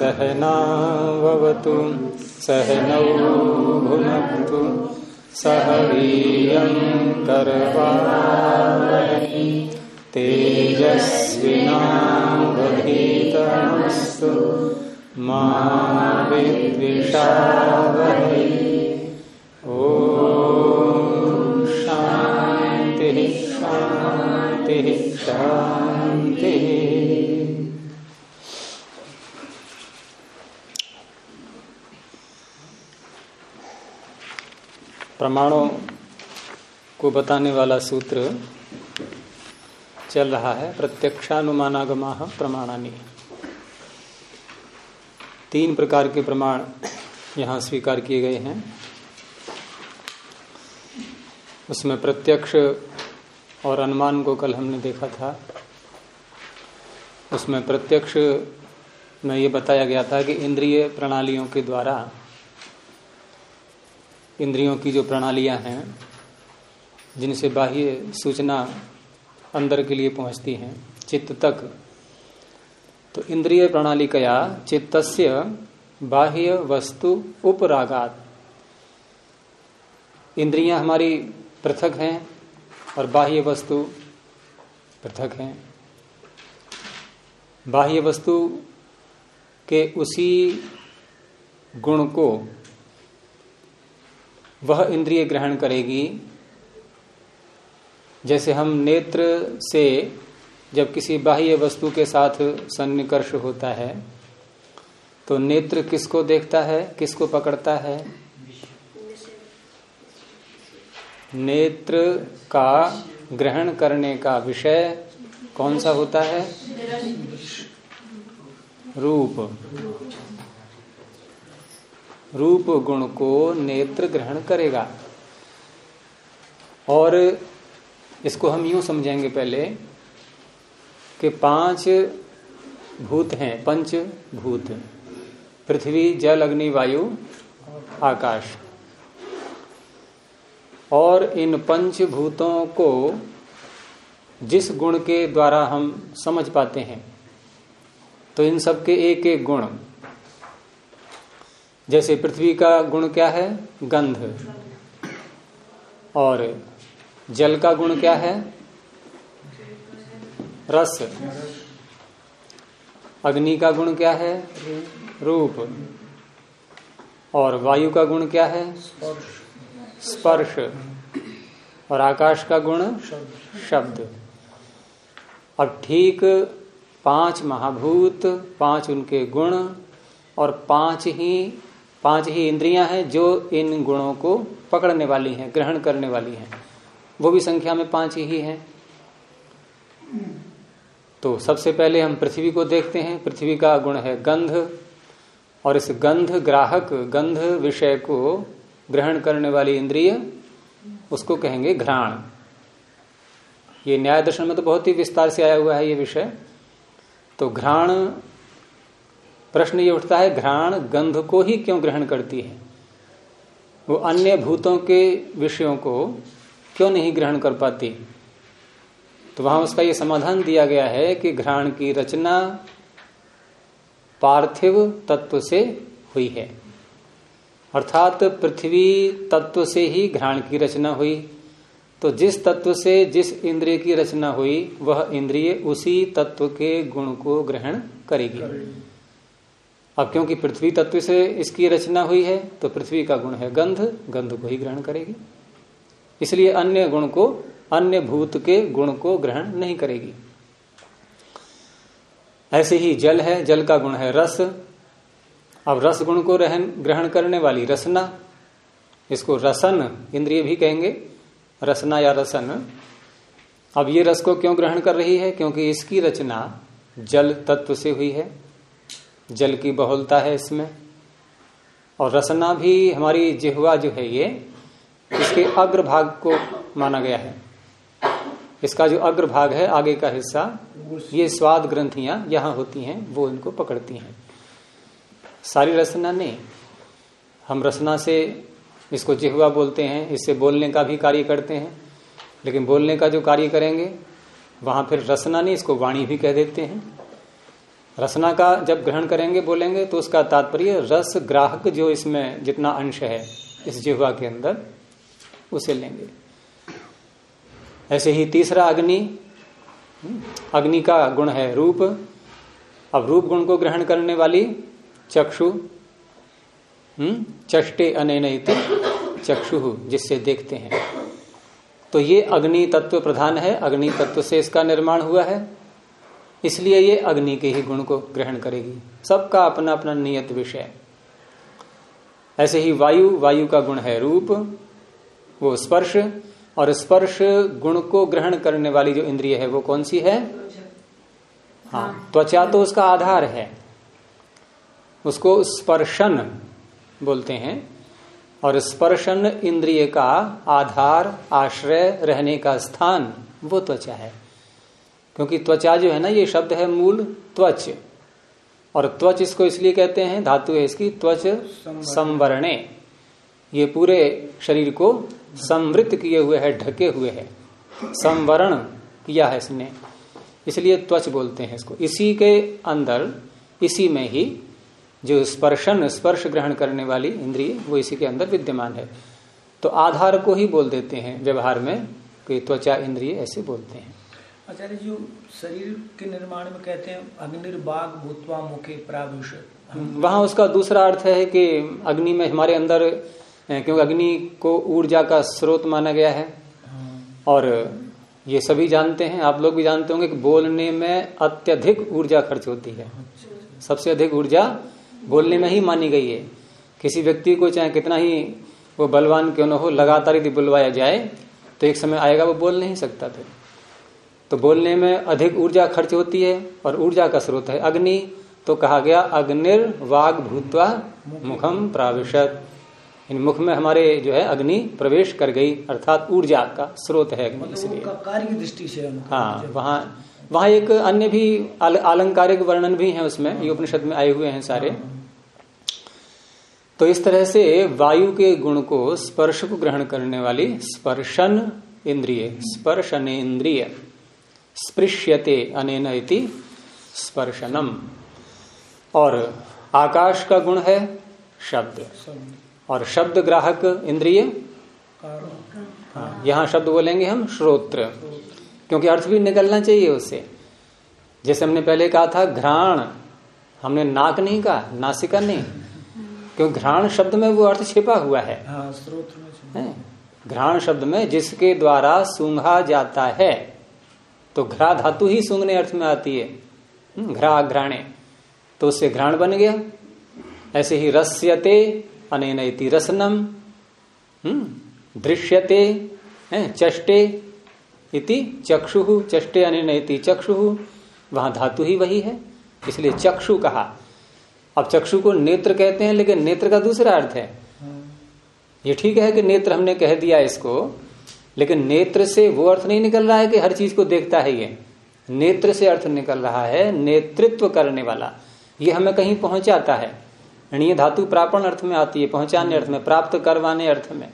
सहनावतु सहनौ भुनक्तु सह वीर्यं करवावहै तेजस्विनावधीतमस्तु मा विद्विषावहै ॐ शान्तिः शान्तिः शान्तिः। प्रमाणों को बताने वाला सूत्र चल रहा है। प्रत्यक्षानुमानागमा प्रमाणानी। तीन प्रकार के प्रमाण यहाँ स्वीकार किए गए हैं। उसमें प्रत्यक्ष और अनुमान को कल हमने देखा था। उसमें प्रत्यक्ष में ये बताया गया था कि इंद्रिय प्रणालियों के द्वारा इंद्रियों की जो प्रणालियाँ हैं, जिनसे बाह्य सूचना अंदर के लिए पहुँचती हैं, चित्त तक। तो इंद्रिय प्रणाली कया चित्तस्य बाह्य वस्तु उपरागात। इंद्रियाँ हमारी पृथक हैं और बाह्य वस्तु पृथक हैं। बाह्य वस्तु के उसी गुण को वह इंद्रिय ग्रहण करेगी। जैसे हम नेत्र से जब किसी बाह्य वस्तु के साथ सन्निकर्ष होता है तो नेत्र किसको देखता है, किसको पकड़ता है? नेत्र का ग्रहण करने का विषय कौन सा होता है? रूप। रूप गुण को नेत्र ग्रहण करेगा। और इसको हम यूँ समझेंगे पहले कि पाँच भूत हैं, पंच भूत। पृथ्वी, जल, अग्नि, वायु, आकाश। और इन पंच भूतों को जिस गुण के द्वारा हम समझ पाते हैं तो इन सब के एक एक गुण जैसे पृथ्वी का गुण क्या है? गंध। और जल का गुण क्या है? रस। अग्नि का गुण क्या है? रूप। और वायु का गुण क्या है? स्पर्श। और आकाश का गुण? शब्द। अब ठीक पाँच महाभूत, पाँच उनके गुण और पाँच ही पाँच ही इंद्रियाँ हैं जो इन गुणों को पकड़ने वाली हैं, ग्रहण करने वाली हैं। वो भी संख्या में पाँच ही हैं। तो सबसे पहले हम पृथ्वी को देखते हैं। पृथ्वी का गुण है गंध, और इस गंध ग्राहक, गंध विषय को ग्रहण करने वाली इंद्रिय, उसको कहेंगे घ्राण। ये न्याय दर्शन में तो बहुत ही विस्तार से आया हुआ है ये विषय। तो घ्राण प्रश्न ये उठता है, घ्राण गंध को ही क्यों ग्रहण करती है? वो अन्य भूतों के विषयों को क्यों नहीं ग्रहण कर पाती? तो वहाँ उसका ये समाधान दिया गया है कि घ्राण की रचना पार्थिव तत्व से हुई है। अर्थात पृथ्वी तत्व से ही घ्राण की रचना हुई। तो जिस तत्व से जिस इंद्रिय की रचना हुई, वह इंद्रिय उसी तत्व के गुण को ग्रहण करेगी। अब क्योंकि पृथ्वी तत्व से इसकी रचना हुई है तो पृथ्वी का गुण है गंध गंध को ही ग्रहण करेगी। इसलिए अन्य गुण को, अन्य भूत के गुण को ग्रहण नहीं करेगी। ऐसे ही जल है, जल का गुण है रस। अब रस गुण को रहन, ग्रहण करने वाली रसना, इसको रसन इंद्रिय भी कहेंगे। रसना या रसन, अब ये रस को क्यों ग्रहण कर रही है? क्योंकि इसकी रचना जल तत्व से हुई है। जल की बहुलता है इसमें। और रसना भी हमारी जिहवा जो है ये, इसके अग्र भाग को माना गया है। इसका जो अग्र भाग है, आगे का हिस्सा, ये स्वाद ग्रंथियाँ यहाँ होती हैं, वो इनको पकड़ती हैं। सारी रसना नहीं हम रसना से इसको जिहवा बोलते हैं, इससे बोलने का भी कार्य करते हैं। लेकिन बोलने का जो कार्य करेंगे, वहाँ फिर रसना नहीं इसको वाणी भी कह देते हैं। रसना का जब ग्रहण करेंगे, बोलेंगे तो उसका तात्पर्य रस ग्राहक जो इसमें जितना अंश है, इस जिह्वा के अंदर, उसे लेंगे। ऐसे ही तीसरा अग्नि अग्नि का गुण है रूप। अब रूप गुण को ग्रहण करने वाली चक्षु हम्म चष्टे अनैन चक्षु, जिससे देखते हैं। तो ये अग्नि तत्व प्रधान है, अग्नि तत्व से इसका निर्माण हुआ है। इसलिए ये अग्नि के ही गुण को ग्रहण करेगी। सबका अपना अपना नियत विषय। ऐसे ही वायु वायु का गुण है रूप, वो स्पर्श, और स्पर्श गुण को ग्रहण करने वाली जो इंद्रिय है, वो कौन सी है? हाँ त्वचा तो उसका आधार है। उसको स्पर्शन बोलते हैं, और स्पर्शन इंद्रिय का आधार, आश्रय, रहने का स्थान, वो त्वचा है। क्योंकि त्वचा जो है ना ये शब्द है मूल त्वच। और त्वच इसको इसलिए कहते हैं धातु है इसकी त्वच संवरणे। ये पूरे शरीर को समृद्ध किए हुए है ढके हुए है। संवरण किया है इसने। इसलिए त्वच बोलते हैं इसको। इसी के अंदर इसी में ही जो स्पर्शन स्पर्श ग्रहण करने वाली इंद्रिय वो इसी के अंदर विद्यमान है। तो आधार को ही बोल देते हैं व्यवहार में कि त्वचा इंद्रिय ऐसे बोलते हैं। आचार्य जी शरीर के निर्माण में कहते हैं अग्निर्बाग भूतवा मुखे प्राविश वहाँ उसका दूसरा अर्थ है कि अग्नि में हमारे अंदर क्योंकि अग्नि को ऊर्जा का स्रोत माना गया है। हाँ। और ये सभी जानते हैं आप लोग भी जानते होंगे कि बोलने में अत्यधिक ऊर्जा खर्च होती है। सबसे अधिक ऊर्जा बोलने में ही मानी गई है। किसी व्यक्ति को चाहे कितना ही वो बलवान क्यों न हो लगातार यदि बुलवाया जाए तो एक समय आएगा वो बोल नहीं सकता फिर। तो बोलने में अधिक ऊर्जा खर्च होती है और ऊर्जा का स्रोत है अग्नि। तो कहा गया अग्निर वाग भूतवा मुखम प्राविशत। इन मुख में हमारे जो है अग्नि प्रवेश कर गई अर्थात ऊर्जा का स्रोत है अग्नि मतलब इसलिए। कार्य की दृष्टि से हाँ वहाँ वहाँ एक अन्य भी आल, आलंकारिक वर्णन भी है उसमें ये उपनिषद में आए हुए हैं सारे। तो इस तरह से वायु के गुण को स्पर्श को ग्रहण करने वाली स्पर्शन इंद्रिय स्पर्शन इंद्रिय स्पृश्यते अनेन इति स्पर्शनम। और आकाश का गुण है शब्द। और शब्द ग्राहक इंद्रिय? हाँ यहाँ शब्द बोलेंगे हम श्रोत्र। क्योंकि अर्थ भी निकलना चाहिए उससे। जैसे हमने पहले कहा था घ्राण। हमने नाक नहीं कहा नासिका नहीं। क्योंकि घ्राण शब्द में वो अर्थ छिपा हुआ है, हाँ, घ्राण शब्द में जिसके द्वारा सूंघा जाता है। तो घ्रा धातु ही सूंघने अर्थ में आती है। हम्म, घ्रा घ्राणे। तो उससे घ्राण बन गया। ऐसे ही रस्यते अनेन रसनम। हम्म दृश्यते चष्टे इति चक्षु चष्टे अनेन चक्षु। वहाँ धातु ही वही है इसलिए चक्षु कहा। अब चक्षु को नेत्र कहते हैं लेकिन नेत्र का दूसरा अर्थ है। ये ठीक है कि नेत्र हमने कह दिया इसको लेकिन नेत्र से वो अर्थ नहीं निकल रहा है कि हर चीज़ को देखता है ये। नेत्र से अर्थ निकल रहा है, नेतृत्व करने वाला। ये हमें कहीं पहुंचाता है। णीय धातु प्रापण अर्थ में आती है, पहुँचाने अर्थ में, प्राप्त करवाने अर्थ में।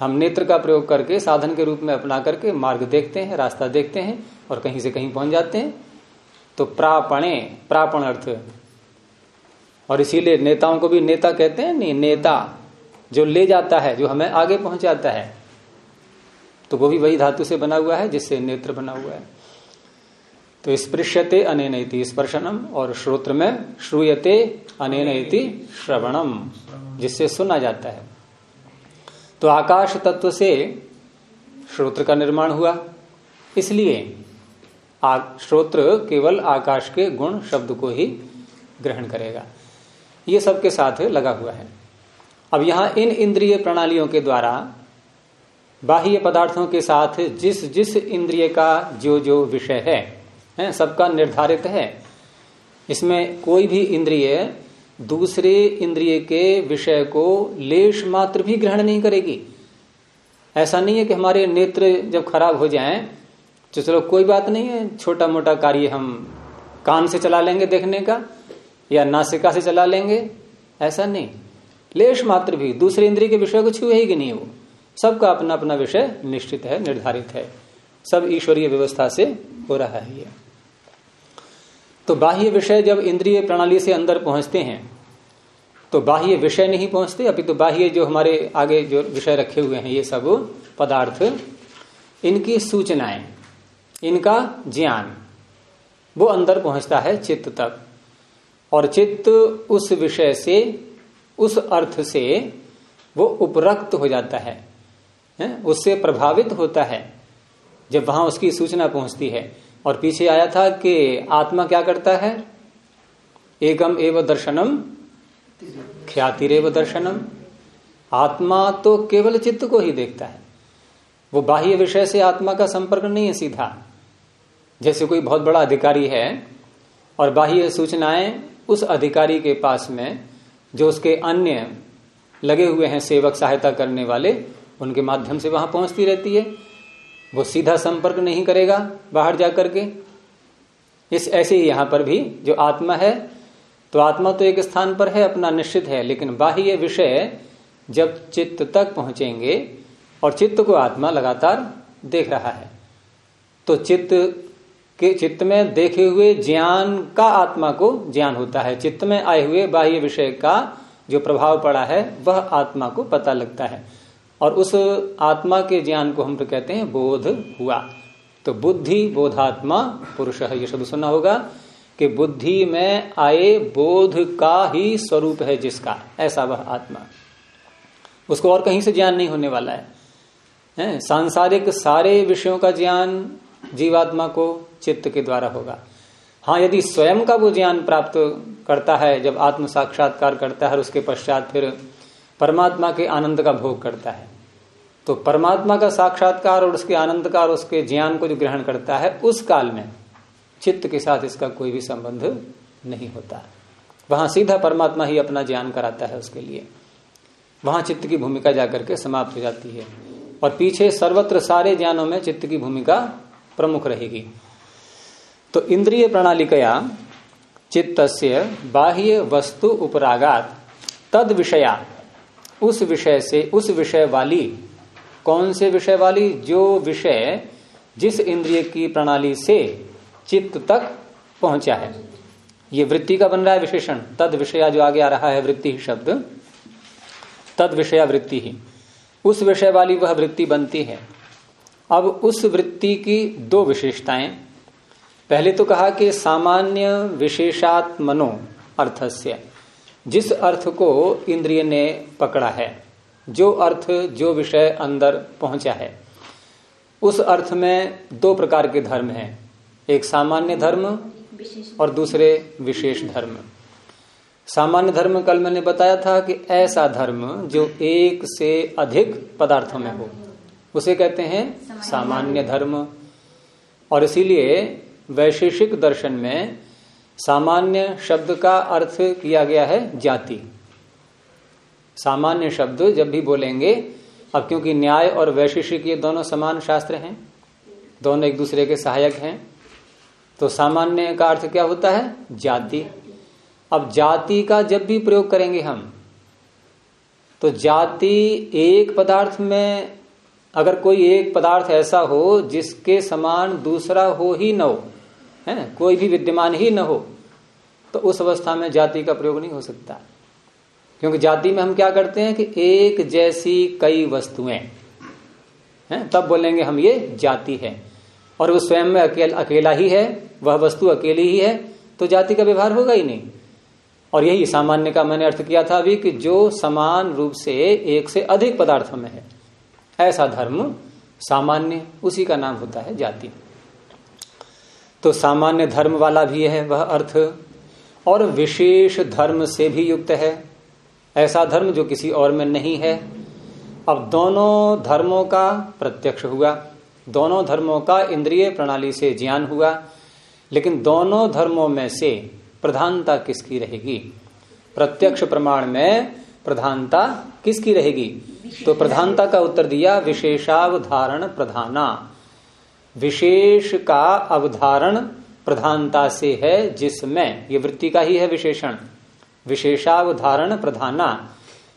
हम नेत्र का प्रयोग करके, साधन के रूप में अपना करके मार्ग देखते हैं, रास्ता देखते हैं और कहीं से कहीं पहुँच जाते हैं। तो प्रापणे, प्रापण अर्थ। और इसीलिए नेताओं को भी नेता कहते हैं, नहीं, नेता, जो ले जाता है, जो हमें आगे पहुंचाता है तो वो भी वही धातु से बना हुआ है, जिससे नेत्र बना हुआ है। तो स्पृश्यते अनेन स्पर्शनम, और श्रोत्र में श्रूयते अनेन श्रवणम, जिससे सुना जाता है। तो आकाश तत्व से श्रोत्र का निर्माण हुआ। इसलिए श्रोत्र केवल आकाश के गुण शब्द को ही ग्रहण करेगा। ये सबके साथ लगा हुआ है। अब यहाँ इन इंद्रिय प्रणालियों के द्वारा बाह्य पदार्थों के साथ जिस जिस इंद्रिय का जो जो विषय है है, सबका निर्धारित है। इसमें कोई भी इंद्रिय दूसरे इंद्रिय के विषय को लेश मात्र भी ग्रहण नहीं करेगी। ऐसा नहीं है कि हमारे नेत्र जब खराब हो जाएँ तो चलो कोई बात नहीं है छोटा मोटा कार्य हम कान से चला लेंगे देखने का, या नासिका से चला लेंगे, ऐसा नहीं। लेश मात्र भी, दूसरे इंद्रिय के विषय को छुए ही नहीं वो। सबका अपना अपना विषय निश्चित है निर्धारित है। सब ईश्वरीय व्यवस्था से हो रहा है ये। तो बाह्य विषय जब इंद्रिय प्रणाली से अंदर पहुँचते हैं तो बाह्य विषय नहीं पहुँचते अभी तो बाह्य जो हमारे आगे जो विषय रखे हुए हैं ये सब पदार्थ इनकी सूचनाएँ इनका ज्ञान वो अंदर पहुँचता है चित्त तक। और चित्त उस विषय से उस अर्थ से वो उपरक्त हो जाता है, है? उससे प्रभावित होता है, जब वहाँ उसकी सूचना पहुँचती है। और पीछे आया था कि आत्मा क्या करता है? एकम एव दर्शनम, ख्यातिरेव दर्शनम। आत्मा तो केवल चित्त को ही देखता है। वो बाह्य विषय से आत्मा का संपर्क नहीं है सीधा। जैसे कोई बहुत बड़ा अधिकारी है और बाह्य सूचनाएँ उस अधिकारी के पास में, जो उसके अन्य लगे हुए हैं सेवक सहायता करने वाले उनके माध्यम से वहाँ पहुँचती रहती है। वो सीधा संपर्क नहीं करेगा बाहर जाकर के। इस ऐसे ही यहाँ पर भी जो आत्मा है तो आत्मा तो एक स्थान पर है, अपना निश्चित है, लेकिन बाह्य विषय जब चित्त तक पहुँचेंगे और चित्त को आत्मा लगातार देख रहा है तो चित्त के चित्त में देखे हुए ज्ञान का आत्मा को ज्ञान होता है। चित्त में आए हुए बाह्य विषय का जो प्रभाव पड़ा है, वह आत्मा को पता लगता है। और उस आत्मा के ज्ञान को हम तो कहते हैं बोध हुआ। तो बुद्धि बोधात्मा पुरुष है ये शब्द सुना होगा कि बुद्धि में आए बोध का ही स्वरूप है जिसका ऐसा वह आत्मा। उसको और कहीं से ज्ञान नहीं होने वाला है, है? सांसारिक सारे विषयों का ज्ञान जीवात्मा को चित्त के द्वारा होगा। हाँ यदि स्वयं का वो ज्ञान प्राप्त करता है जब आत्म साक्षात्कार करता है और उसके पश्चात फिर परमात्मा के आनंद का भोग करता है तो परमात्मा का साक्षात्कार और उसके आनंद का और उसके ज्ञान को जो ग्रहण करता है, उस काल में चित्त के साथ इसका कोई भी संबंध नहीं होता। वहाँ सीधा परमात्मा ही अपना ज्ञान कराता है उसके लिए। वहाँ चित्त की भूमिका जाकर के समाप्त हो जाती है। और पीछे सर्वत्र सारे ज्ञानों में चित्त की भूमिका प्रमुख रहेगी। तो इंद्रिय प्रणाली प्रणालिकया चित्त बाह्य वस्तु उपरागात तद विषया उस विषय से, उस विषय वाली कौन से विषय वाली? जो विषय जिस इंद्रिय की प्रणाली से चित्त तक पहुँचा है। ये वृत्ति का बन रहा है विशेषण। तद विषया जो आगे आ रहा है वृत्ति ही शब्द। तद विषया वृत्ति ही। उस विषय वाली वह वृत्ति बनती है। अब उस वृत्ति की दो विशेषताएँ। पहले तो कहा कि सामान्य विशेषात्मनो अर्थस्य। जिस अर्थ को इंद्रिय ने पकड़ा है जो अर्थ, जो विषय अंदर पहुँचा है। उस अर्थ में दो प्रकार के धर्म हैं। एक सामान्य धर्म और दूसरे विशेष धर्म। सामान्य धर्म कल मैंने बताया था कि ऐसा धर्म जो एक से अधिक पदार्थों में हो। उसे कहते हैं सामान्य धर्म। और इसीलिए वैशेषिक दर्शन में सामान्य शब्द का अर्थ किया गया है जाति। सामान्य शब्द जब भी बोलेंगे, अब क्योंकि न्याय और वैशेषिक ये दोनों समान शास्त्र हैं, दोनों एक दूसरे के सहायक हैं तो सामान्य का अर्थ क्या होता है? जाति। अब जाति का जब भी प्रयोग करेंगे हम तो जाति एक पदार्थ में, अगर कोई एक पदार्थ ऐसा हो जिसके समान दूसरा हो ही न हो, है, कोई भी विद्यमान ही न हो तो उस अवस्था में जाति का प्रयोग नहीं हो सकता। क्योंकि जाति में हम क्या करते हैं कि एक जैसी कई वस्तुएँ हैं तब बोलेंगे हम ये जाति है। और वो स्वयं में अकेल, अकेला ही है वह वस्तु अकेली ही है तो जाति का व्यवहार होगा ही नहीं। और यही सामान्य का मैंने अर्थ किया था अभी कि जो समान रूप से एक से अधिक पदार्थों में है ऐसा धर्म सामान्य उसी का नाम होता है जाति। तो सामान्य धर्म वाला भी है वह अर्थ और विशेष धर्म से भी युक्त है। ऐसा धर्म जो किसी और में नहीं है। अब दोनों धर्मों का प्रत्यक्ष हुआ। दोनों धर्मों का इंद्रिय प्रणाली से ज्ञान हुआ। लेकिन दोनों धर्मों में से प्रधानता किसकी रहेगी? प्रत्यक्ष प्रमाण में प्रधानता किसकी रहेगी? तो प्रधानता का उत्तर दिया विशेषावधारण प्रधाना। विशेष का अवधारण प्रधानता से है जिसमें, ये वृत्ति का ही है विशेषण। विशेषावधारण प्रधाना।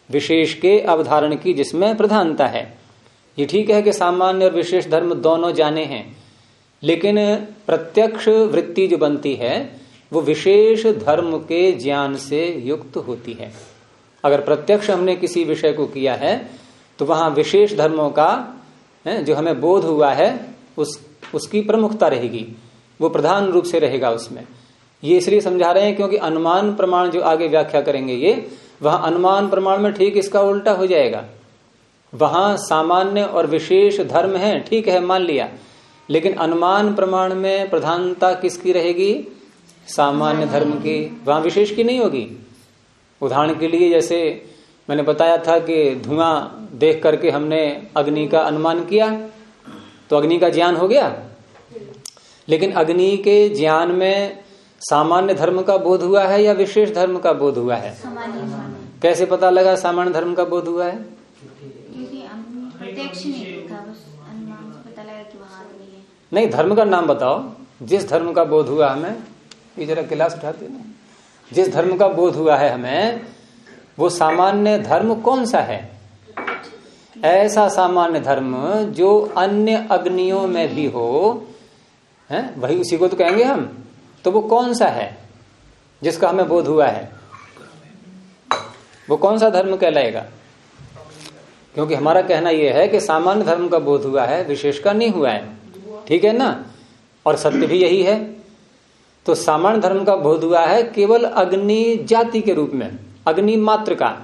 विशेष के अवधारण की जिसमें प्रधानता है। ये ठीक है कि सामान्य और विशेष धर्म दोनों जाने हैं, लेकिन प्रत्यक्ष वृत्ति जो बनती है, वो विशेष धर्म के ज्ञान से युक्त होती है। अगर प्रत्यक्ष हमने किसी विषय को किया है तो वहाँ विशेष धर्मों का जो हमें बोध हुआ है, उस, उसकी प्रमुखता रहेगी। वो प्रधान रूप से रहेगा उसमें। ये इसलिए समझा रहे हैं क्योंकि अनुमान प्रमाण जो आगे व्याख्या करेंगे ये, वहाँ अनुमान प्रमाण में ठीक इसका उल्टा हो जाएगा। वहाँ सामान्य और विशेष धर्म है, ठीक है, मान लिया। लेकिन अनुमान प्रमाण में प्रधानता किसकी रहेगी? सामान्य धर्म की। वहाँ विशेष की नहीं होगी। उदाहरण के लिए जैसे मैंने बताया था कि धुआँ देख करके हमने अग्नि का अनुमान किया तो अग्नि का ज्ञान हो गया। लेकिन अग्नि के ज्ञान में सामान्य धर्म का बोध हुआ है या विशेष धर्म का बोध हुआ है? कैसे पता लगा सामान्य धर्म का बोध हुआ है? नहीं धर्म का नाम बताओ। जिस धर्म का बोध हुआ हमें ये जरा गिलास उठाते ना। जिस धर्म का बोध हुआ है हमें वो सामान्य धर्म कौन सा है? ऐसा सामान्य धर्म जो अन्य अग्नियों में भी हो है? वही उसी को तो कहेंगे हम। तो वो कौन सा है जिसका हमें बोध हुआ है? वो कौन सा धर्म कहलाएगा? क्योंकि हमारा कहना यह है कि सामान्य धर्म का बोध हुआ है, विशेष का नहीं हुआ है। ठीक है ना? और सत्य भी यही है। तो सामान्य धर्म का बोध हुआ है केवल अग्नि जाति के रूप में, अग्नि मात्र का।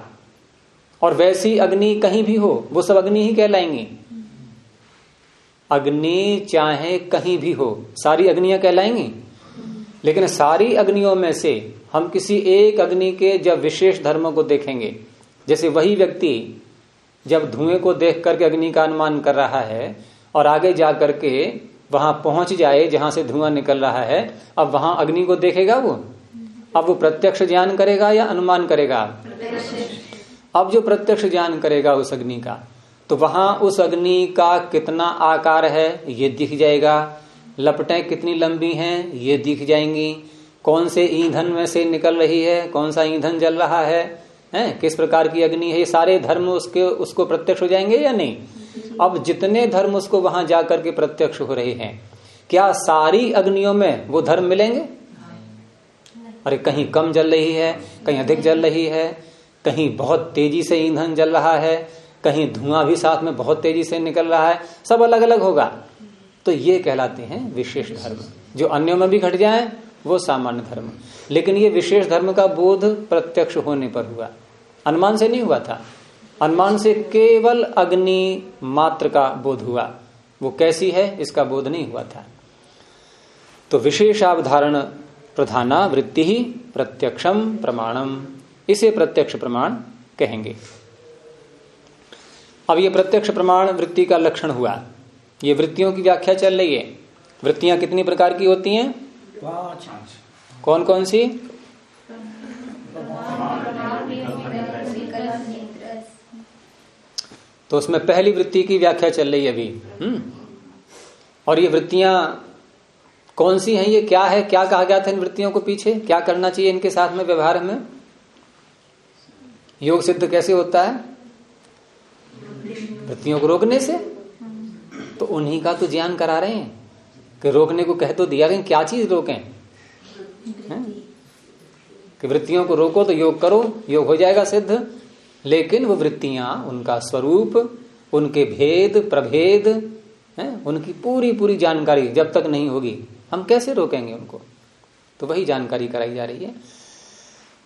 और वैसी अग्नि कहीं भी हो, वो सब अग्नि ही कहलाएँगी। अग्नि चाहे कहीं भी हो, सारी अग्नियाँ कहलाएँगी? लेकिन सारी अग्नियों में से हम किसी एक अग्नि के जब विशेष धर्म को देखेंगे, जैसे वही व्यक्ति जब धुएँ को देख करके अग्नि का अनुमान कर रहा है और आगे जा करके वहाँ पहुँच जाए जहाँ से धुआँ निकल रहा है, अब वहाँ अग्नि को देखेगा वो? अब वो प्रत्यक्ष ज्ञान करेगा या अनुमान करेगा? अब जो प्रत्यक्ष ज्ञान करेगा उस अग्नि का तो वहाँ उस अग्नि का कितना आकार है, ये दिख जाएगा। लपटें कितनी लंबी हैं, ये दिख जाएँगी। कौन से ईंधन में से निकल रही है, कौन सा ईंधन जल रहा है, हैं? किस प्रकार की अग्नि है, ये सारे धर्म उसके, उसको प्रत्यक्ष हो जाएँगे या नहीं? अब जितने धर्म उसको वहाँ जाकर के प्रत्यक्ष हो रहे हैं, क्या सारी अग्नियों में वो धर्म मिलेंगे? अरे, कहीं कम जल रही है, कहीं अधिक जल रही है, कहीं बहुत तेज़ी से ईंधन जल रहा है, कहीं धुआँ भी साथ में बहुत तेज़ी से निकल रहा है, सब अलग अलग होगा। तो ये कहलाते हैं विशेष धर्म। जो अन्यों में भी घट जाए वो सामान्य धर्म। लेकिन ये विशेष धर्म का बोध प्रत्यक्ष होने पर हुआ। अनुमान से नहीं हुआ था। अनुमान से केवल अग्नि मात्र का बोध हुआ। वो कैसी है इसका बोध नहीं हुआ था। तो विशेषावधारण प्रधाना वृत्ति ही प्रत्यक्षम प्रमाणम। इसे प्रत्यक्ष प्रमाण कहेंगे। अब ये प्रत्यक्ष प्रमाण वृत्ति का लक्षण हुआ। ये वृत्तियों की व्याख्या चल रही है। वृत्तियाँ कितनी प्रकार की होती हैं? कौन कौन सी? तो उसमें पहली वृत्ति की व्याख्या चल रही है अभी। हम्म। और ये वृत्तियाँ कौन सी हैं? ये क्या है? क्या कहा गया था इन वृत्तियों को पीछे? क्या करना चाहिए इनके साथ में व्यवहार में योग सिद्ध कैसे होता है? वृत्तियों को रोकने से? तो उन्हीं का तो ज्ञान करा रहे हैं कि रोकने को कह तो दिया लेकिन क्या चीज़ रोकें? कि वृत्तियों को रोको तो योग करो, योग हो जाएगा सिद्ध। लेकिन वो वृत्तियाँ, उनका स्वरूप, उनके भेद, प्रभेद, है? उनकी पूरी पूरी जानकारी जब तक नहीं होगी, हम कैसे रोकेंगे उनको? तो वही जानकारी कराई जा रही है।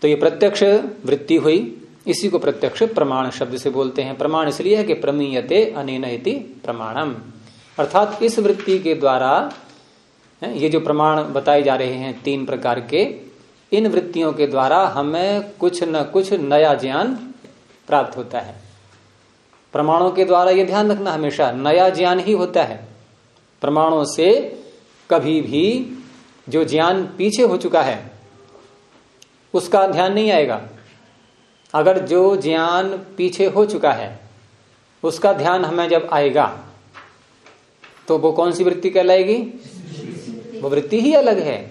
तो ये प्रत्यक्ष वृत्ति हुई। इसी को प्रत्यक्ष प्रमाण शब्द से बोलते हैं। प्रमाण इसलिए है कि प्रमीयते अनेन प्रमाणम। अर्थात इस वृत्ति के द्वारा ये जो प्रमाण बताए जा रहे हैं तीन प्रकार के, इन वृत्तियों के द्वारा हमें कुछ न कुछ नया ज्ञान प्राप्त होता है। प्रमाणों के द्वारा ये ध्यान रखना हमेशा, नया ज्ञान ही होता है। प्रमाणों से कभी भी जो ज्ञान पीछे हो चुका है, उसका ध्यान नहीं आएगा। अगर जो ज्ञान पीछे हो चुका है, उसका ध्यान हमें जब आएगा तो वो कौन सी वृत्ति कहलाएगी? वो वृत्ति ही अलग है।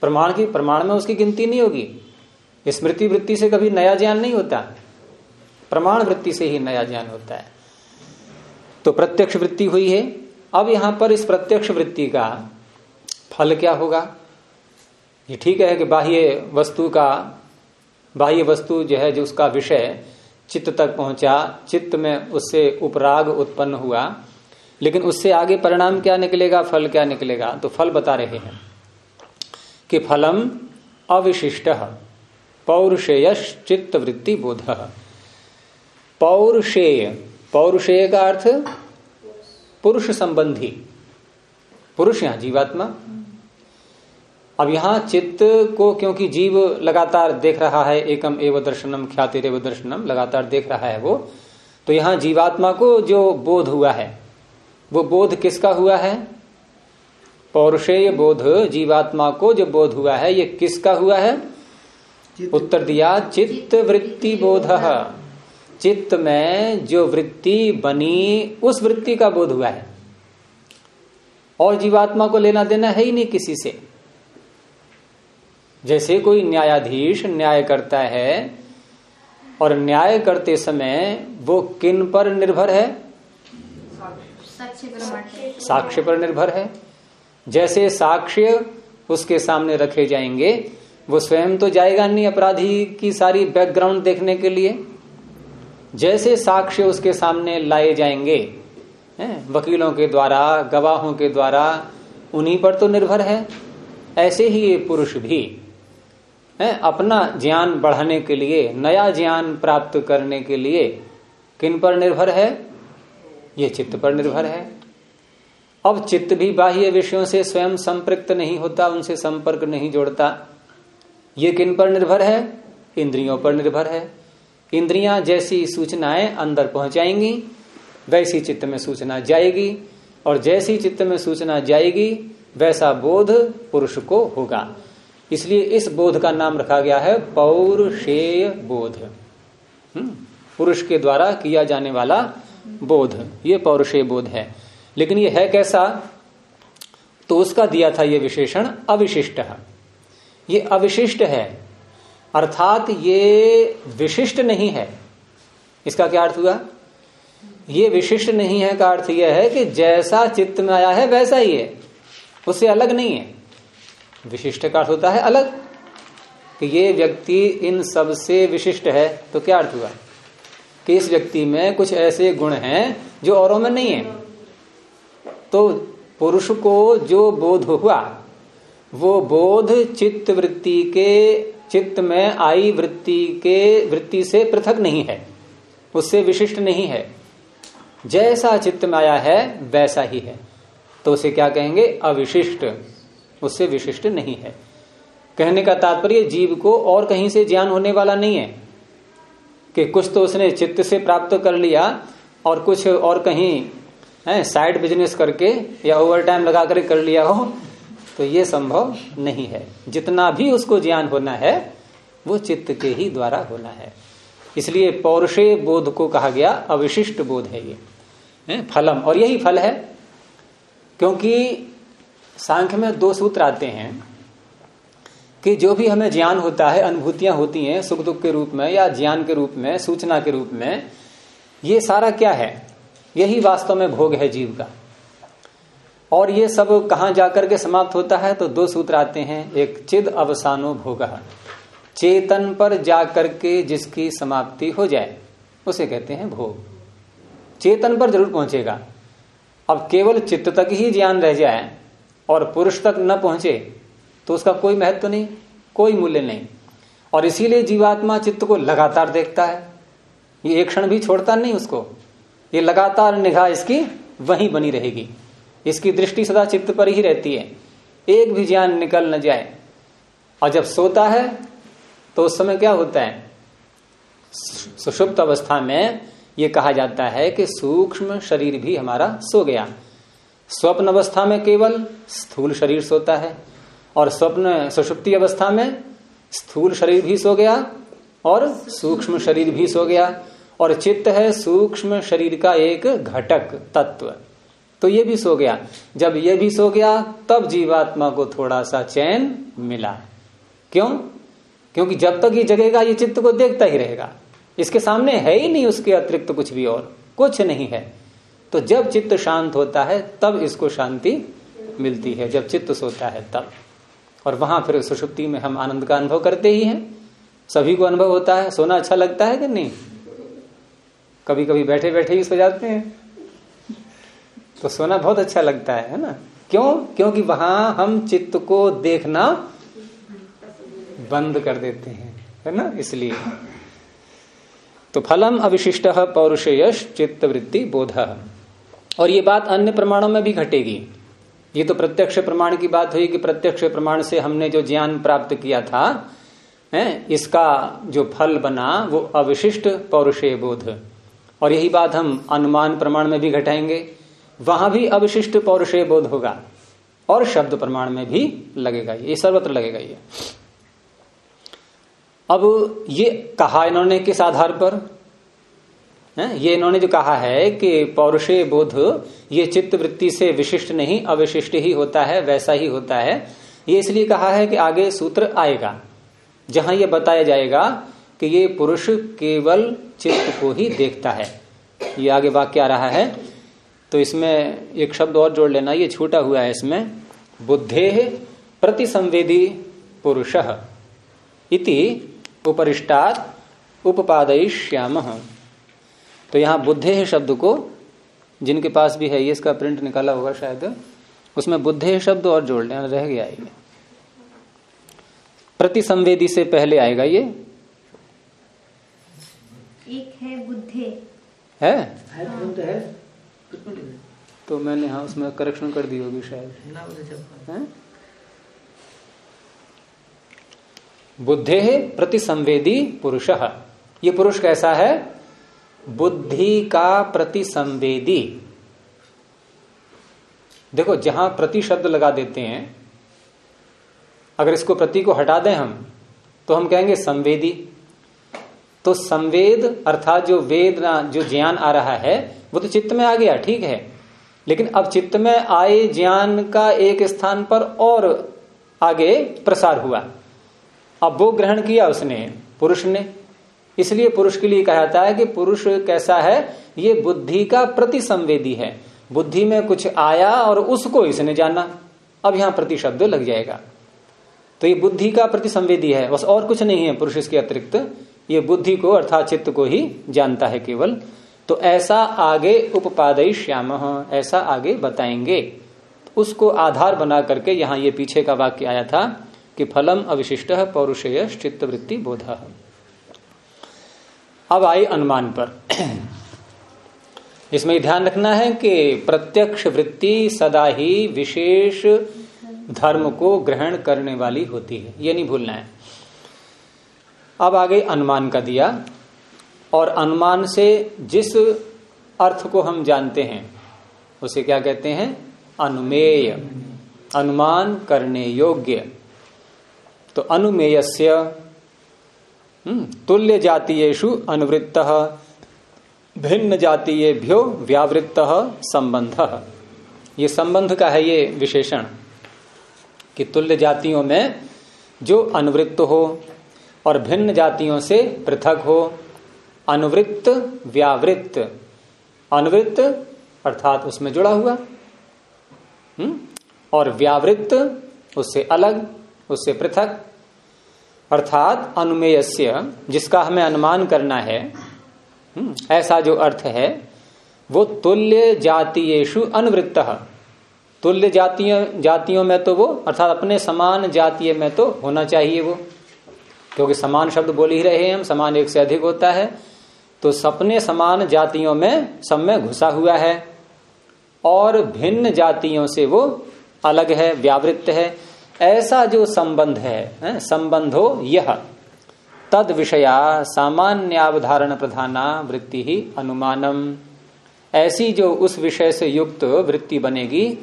प्रमाण की, प्रमाण में उसकी गिनती नहीं होगी। स्मृति वृत्ति से कभी नया ज्ञान नहीं होता। प्रमाण वृत्ति से ही नया ज्ञान होता है। तो प्रत्यक्ष वृत्ति हुई है। अब यहाँ पर इस प्रत्यक्ष वृत्ति का फल क्या होगा? ये ठीक है कि बाह्य वस्तु का, बाह्य वस्तु जो है, जो उसका विषय चित्त तक पहुँचा, चित्त में उससे उपराग उत्पन्न हुआ। लेकिन उससे आगे परिणाम क्या निकलेगा, फल क्या निकलेगा? तो फल बता रहे हैं कि फलम अविशिष्ट पौरुषेय चित्त वृत्ति बोध पौरुषेय पौरुषेय का अर्थ पुरुष संबंधी, पुरुष यहाँ जीवात्मा। अब यहाँ चित्त को, क्योंकि जीव लगातार देख रहा है, एकम एव दर्शनम ख्याति रेव दर्शनम लगातार देख रहा है वो तो यहाँ जीवात्मा को जो बोध हुआ है वो बोध किसका हुआ है? पौरुषेय बोध जीवात्मा को जो बोध हुआ है ये किसका हुआ है? उत्तर दिया चित्त वृत्ति बोध। चित्त में जो वृत्ति बनी उस वृत्ति का बोध हुआ है। और जीवात्मा को लेना देना है ही नहीं किसी से। जैसे कोई न्यायाधीश न्याय करता है और न्याय करते समय वो किन पर निर्भर है? साक्ष्य पर निर्भर है। जैसे साक्ष्य उसके सामने रखे जाएँगे, वो स्वयं तो जाएगा नहीं अपराधी की सारी बैकग्राउंड देखने के लिए। जैसे साक्ष्य उसके सामने लाए जाएँगे वकीलों के द्वारा, गवाहों के द्वारा, उन्हीं पर तो निर्भर है। ऐसे ही ये पुरुष भी, है, अपना ज्ञान बढ़ाने के लिए, नया ज्ञान प्राप्त करने के लिए किन पर निर्भर है? ये चित्त पर निर्भर है। अब चित्त भी बाह्य विषयों से स्वयं संपृक्त नहीं होता उनसे संपर्क नहीं जोड़ता। ये किन पर निर्भर है? इंद्रियों पर निर्भर है। इंद्रियाँ जैसी सूचनाएँ अंदर पहुंचाएँगी वैसी चित्त में सूचना जाएगी और जैसी चित्त में सूचना जाएगी वैसा बोध पुरुष को होगा। इसलिए इस बोध का नाम रखा गया है पौरुषेय बोध। हम्म, पुरुष के द्वारा किया जाने वाला बोध। ये पौरुषेय बोध है। लेकिन ये है कैसा? तो उसका दिया था ये विशेषण, अविशिष्ट। ये अविशिष्ट है। अर्थात ये विशिष्ट नहीं है। इसका क्या अर्थ हुआ? ये विशिष्ट नहीं है का अर्थ यह है कि जैसा चित्त में आया है, वैसा ही है। उससे अलग नहीं है। विशिष्ट का अर्थ होता है अलग। कि ये व्यक्ति इन सबसे विशिष्ट है तो क्या अर्थ हुआ? कि इस व्यक्ति में कुछ ऐसे गुण हैं जो औरों में नहीं है। तो पुरुष को जो बोध हुआ, वो बोध चित्त वृत्ति के, चित्त में आई वृत्ति के वृत्ति से पृथक नहीं है, उससे विशिष्ट नहीं है। जैसा चित्त में आया है, वैसा ही है। तो उसे क्या कहेंगे? अविशिष्ट। उससे विशिष्ट नहीं है। कहने का तात्पर्य, जीव को और कहीं से ज्ञान होने वाला नहीं है। कि कुछ तो उसने चित्त से प्राप्त कर लिया और कुछ और कहीं, है साइड बिज़नेस करके या ओवर टाइम लगा कर कर लिया हो तो ये संभव नहीं है। जितना भी उसको ज्ञान होना है, वो चित्त के ही द्वारा होना है। इसलिए पौरुषे बोध को कहा गया, अविशिष्ट बोध है ये? फलम। और यही फल है, क्योंकि सांख्य में दो सूत्र आते हैं। कि जो भी हमें ज्ञान होता है, अनुभूतियाँ होती हैं, सुख दुख के रूप में या ज्ञान के रूप में, सूचना के रूप में, ये सारा क्या है? यही वास्तव में भोग है जीव का। और ये सब कहा जाकर के समाप्त होता है? तो दो सूत्र आते हैं, एक चिद अवसानो भोग। चेतन पर जाकर के जिसकी समाप्ति हो जाए, उसे कहते हैं भोग। चेतन पर ज़रूर पहुंचेगा। अब केवल चित्त तक ही ज्ञान रह जाए और पुरुष तक न पहुँचे तो उसका कोई महत्व तो नहीं, कोई मूल्य नहीं। और इसीलिए जीवात्मा चित्त को लगातार देखता है। ये एक क्षण भी छोड़ता नहीं उसको। ये लगातार निगाह इसकी वहीं बनी रहेगी। इसकी दृष्टि सदा चित्त पर ही रहती है। एक भी ज्ञान निकल न जाए। और जब सोता है तो उस समय क्या होता है? सुषुप्त अवस्था में ये कहा जाता है कि सूक्ष्म शरीर भी हमारा सो गया। स्वप्न अवस्था में केवल स्थूल शरीर सोता है। और स्वप्न सुषुप्ति अवस्था में स्थूल शरीर भी सो गया और सूक्ष्म शरीर भी सो गया और चित्त है सूक्ष्म शरीर का एक घटक, तत्व। तो ये भी सो गया। जब ये भी सो गया, तब जीवात्मा को थोड़ा सा चैन मिला। क्यों? क्योंकि जब तक ये जगेगा, ये चित्त को देखता ही रहेगा। इसके सामने है ही नहीं उसके अतिरिक्त कुछ भी और, कुछ नहीं है। तो जब चित्त शांत होता है, तब इसको शांति मिलती है। जब चित्त सोता है, तब। और वहाँ फिर सुषुप्ति में हम आनंद का अनुभव करते ही हैं। सभी को अनुभव होता है, सोना अच्छा लगता है कि नहीं? कभी कभी बैठे बैठे ही सो जाते हैं। तो सोना बहुत अच्छा लगता है है ना? क्यों? क्योंकि वहाँ हम चित्त को देखना बंद कर देते हैं, है ना? इसलिए। तो फलम अविशिष्ट पौरुषेयश चित्त वृत्ति बोध। और ये बात अन्य प्रमाणों में भी घटेगी। ये तो प्रत्यक्ष प्रमाण की बात हुई कि प्रत्यक्ष प्रमाण से हमने जो ज्ञान प्राप्त किया था, है, इसका जो फल बना वो अविशिष्ट पौरुषेय बोध। और यही बात हम अनुमान प्रमाण में भी घटाएँगे। वहाँ भी अविशिष्ट पौरुषेय बोध होगा और शब्द प्रमाण में भी लगेगा ये सर्वत्र लगेगा ये। अब ये कहा इन्होंने किस आधार पर? है? ये इन्होंने जो कहा है कि पौरुषे बोध ये चित्त वृत्ति से विशिष्ट नहीं, अविशिष्ट ही होता है, वैसा ही होता है। ये इसलिए कहा है कि आगे सूत्र आएगा, जहाँ ये बताया जाएगा कि ये पुरुष केवल चित्त को ही देखता है। ये आगे वाक्य आ रहा है तो इसमें एक शब्द और जोड़ लेना, ये छूटा हुआ है इसमें, बुद्धे प्रतिसंवेदी पुरुष इति उपरिष्टात उपादयिष्याम। तो यहाँ बुद्धे शब्द को जिनके पास भी है ये इसका प्रिंट निकाला होगा शायद। उसमें बुद्धे शब्द और जोड़ लेना रह गया ये। प्रतिसंवेदी से पहले आएगा ये। एक है बुद्धे। है? है तो मैंने हाँ उसमें करेक्शन कर दी होगी शायद। है। बुद्धे प्रतिसंवेदी पुरुष। ये पुरुष कैसा है? बुद्धि का प्रतिसंवेदी। देखो, जहाँ प्रति शब्द लगा देते हैं, अगर इसको प्रति को हटा दें हम तो हम कहेंगे संवेदी। तो संवेद अर्थात जो वेद जो ज्ञान आ रहा है, वो तो चित्त में आ गया, ठीक है। लेकिन अब चित्त में आए ज्ञान का एक स्थान पर और आगे प्रसार हुआ। अब वो ग्रहण किया उसने, पुरुष ने इसलिए पुरुष के लिए कहा जाता है कि पुरुष कैसा है? ये बुद्धि का प्रतिसंवेदी है। बुद्धि में कुछ आया और उसको इसने जाना अब यहाँ प्रति शब्द लग जाएगा। तो ये बुद्धि का प्रतिसंवेदी है। बस और कुछ नहीं है पुरुष इसके अतिरिक्त। ये बुद्धि को अर्थात चित्त को ही जानता है केवल। तो ऐसा आगे उपपादय श्याम, ऐसा आगे बताएँगे। उसको आधार बना करके यहाँ ये पीछे का वाक्य आया था कि फलम अविशिष्ट पौरुषेय चित्त वृत्ति बोध अब आई अनुमान पर। इसमें ध्यान रखना है कि प्रत्यक्ष वृत्ति सदा ही विशेष धर्म को ग्रहण करने वाली होती है, ये नहीं भूलना है। अब आगे अनुमान का दिया, और अनुमान से जिस अर्थ को हम जानते हैं, उसे क्या कहते हैं? अनुमेय। अनुमान करने योग्य। तो अनुमेयस्य तुल्य जातीयेशु अनुवृत्त। भिन्न जातीयेभ्यो व्यावृत्त संबंध ये संबंध का है ये विशेषण, कि तुल्य जातियों में जो अनुवृत्त हो और भिन्न जातियों से पृथक हो, अनुवृत्त, व्यावृत्त। अनुवृत्त अर्थात उसमें जुड़ा हुआ हम्म और व्यावृत्त उससे अलग, उससे पृथक अर्थात अनुमेयस्य जिसका हमें अनुमान करना है हम्म, ऐसा जो अर्थ है वो तुल्य जातीयेशु अनुवृत्त। तुल्य जातियों जातियों में तो वो अर्थात अपने समान जातीय में तो होना चाहिए वो। क्योंकि समान शब्द बोल ही रहे हैं हम समान एक से अधिक होता है तो सपने समान जातियों में सब में घुसा हुआ है। और भिन्न जातियों से वो अलग है व्यावृत्त है। ऐसा जो संबंध है संबंधो यह। तद विषया सामान्यावधारण प्रधाना वृत्ति ही अनुमानम। ऐसी जो उस विषय से युक्त वृत्ति बनेगी,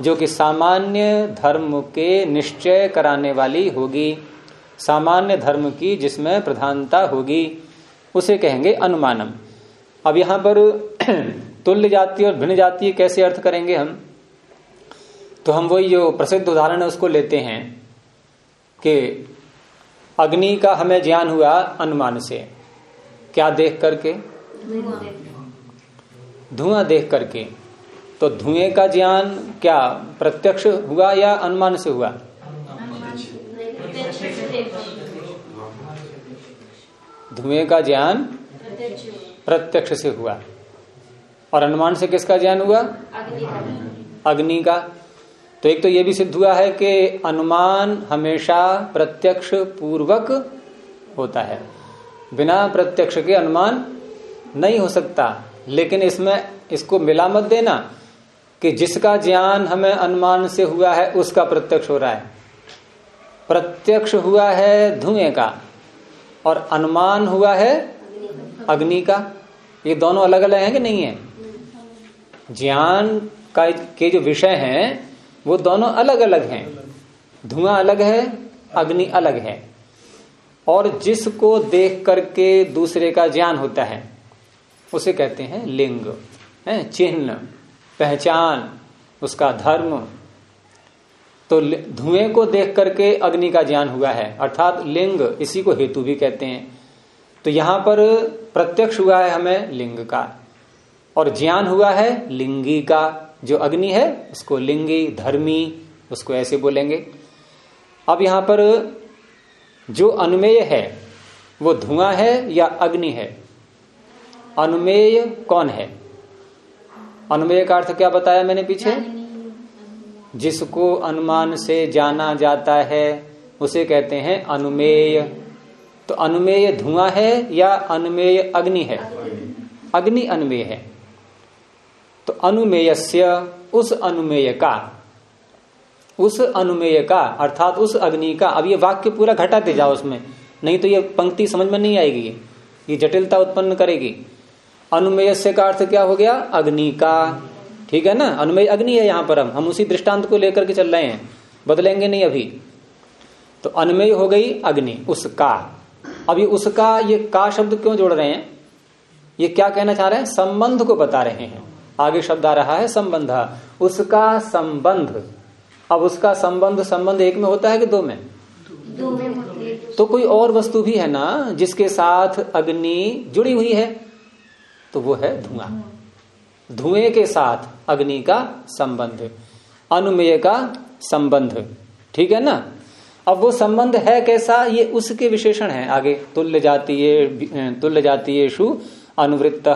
जो कि सामान्य धर्म के निश्चय कराने वाली होगी। सामान्य धर्म की जिसमें प्रधानता होगी, उसे कहेंगे अनुमानम। अब यहाँ पर तुल्य जाति और भिन्न जाति कैसे अर्थ करेंगे हम? तो हम वही जो प्रसिद्ध उदाहरण है, उसको लेते हैं कि अग्नि का हमें ज्ञान हुआ अनुमान से। क्या देख करके? धुआँ देख करके। तो धुएँ का ज्ञान क्या प्रत्यक्ष हुआ या अनुमान से हुआ? धुएँ का ज्ञान प्रत्यक्ष से हुआ। और अनुमान से किसका ज्ञान हुआ? अग्नि का। तो एक तो यह भी सिद्ध हुआ है कि अनुमान हमेशा प्रत्यक्ष पूर्वक होता है। बिना प्रत्यक्ष के अनुमान नहीं हो सकता। लेकिन इसमें इसको मिला मत देना कि जिसका ज्ञान हमें अनुमान से हुआ है, उसका प्रत्यक्ष हो रहा है। प्रत्यक्ष हुआ है धुएँ का और अनुमान हुआ है अग्नि का। ये दोनों अलग अलग हैं कि नहीं है? ज्ञान का के जो विषय हैं वो दोनों अलग अलग हैं। धुआँ अलग है, अग्नि अलग है। और जिसको देख करके दूसरे का ज्ञान होता है, उसे कहते हैं लिंग, है, चिन्ह, पहचान, उसका धर्म। तो धुएँ को देख करके अग्नि का ज्ञान हुआ है, अर्थात लिंग, इसी को हेतु भी कहते हैं। तो यहाँ पर प्रत्यक्ष हुआ है हमें लिंग का, और ज्ञान हुआ है लिंगी का। जो अग्नि है, उसको लिंगी, धर्मी, उसको ऐसे बोलेंगे। अब यहाँ पर जो अनुमेय है, वो धुआँ है या अग्नि है? अनुमेय कौन है? अनुमेय का अर्थ क्या बताया मैंने पीछे? जिसको अनुमान से जाना जाता है, उसे कहते हैं अनुमेय। तो अनुमेय धुआँ है या अनुमेय अग्नि है? अग्नि अनुमेय है। तो अनुमेयस्य, उस अनुमेय का। उस अनुमेय का, अर्थात उस अग्नि का। अब ये वाक्य पूरा घटाते जाओ उसमें। नहीं तो ये पंक्ति समझ में नहीं आएगी। ये जटिलता उत्पन्न करेगी। अनुमेय का अर्थ क्या हो गया? अग्नि का। ठीक है ना? अनुमेय अग्नि है यहाँ पर हम। हम उसी दृष्टांत को लेकर के चल रहे हैं। बदलेंगे नहीं अभी। तो अनुमेय हो गई अग्नि, उसका। ये उसका ये का शब्द क्यों जोड़ रहे हैं? ये क्या कहना चाह रहे हैं? संबंध को बता रहे हैं। आगे शब्द आ रहा है संबंध। उसका संबंध। अब उसका संबंध संबंध एक में होता है कि दो में? दो में तो कोई और वस्तु भी है ना जिसके साथ अग्नि जुड़ी हुई है तो वो है धुआँ। धुएँ के साथ अग्नि का संबंध अनुमेय का संबंध। ठीक है ना? अब वो संबंध है कैसा? ये उसके विशेषण है। आगे तुल्य जातीय तुल्य जातीय शु अनुवृत्त।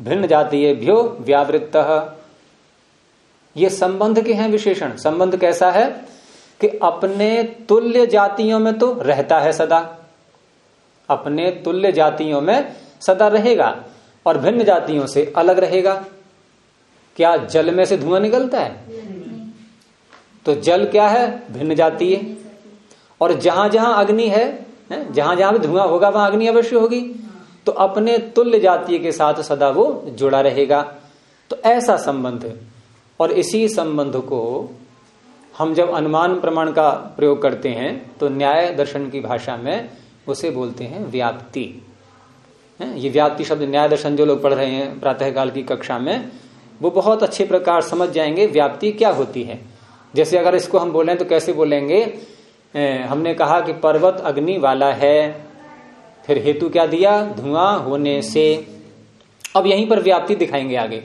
भिन्न जातीय भ्यो व्यावृत्त। ये संबंध के हैं विशेषण। संबंध कैसा है कि अपने तुल्य जातियों में तो रहता है सदा। अपने तुल्य जातियों में सदा रहेगा और भिन्न जातियों से अलग रहेगा। क्या जल में से धुआँ निकलता है? तो जल क्या है? भिन्न जातीय और जहाँ जहाँ अग्नि है, जहाँ जहाँ भी धुआँ होगा वहाँ अग्नि अवश्य होगी। तो अपने तुल्य जातीय के साथ सदा वो जुड़ा रहेगा। तो ऐसा संबंध और इसी संबंध को हम जब अनुमान प्रमाण का प्रयोग करते हैं तो न्याय दर्शन की भाषा में उसे बोलते हैं व्याप्ति। है? ये व्याप्ति शब्द न्याय दर्शन जो लोग पढ़ रहे हैं प्रातःकाल की कक्षा में वो बहुत अच्छे प्रकार समझ जाएँगे व्याप्ति क्या होती है। जैसे अगर इसको हम बोलें तो कैसे बोलेंगे? ए, हमने कहा कि पर्वत अग्नि वाला है। फिर हेतु क्या दिया? धुआँ होने से। अब यहीं पर व्याप्ति दिखाएँगे आगे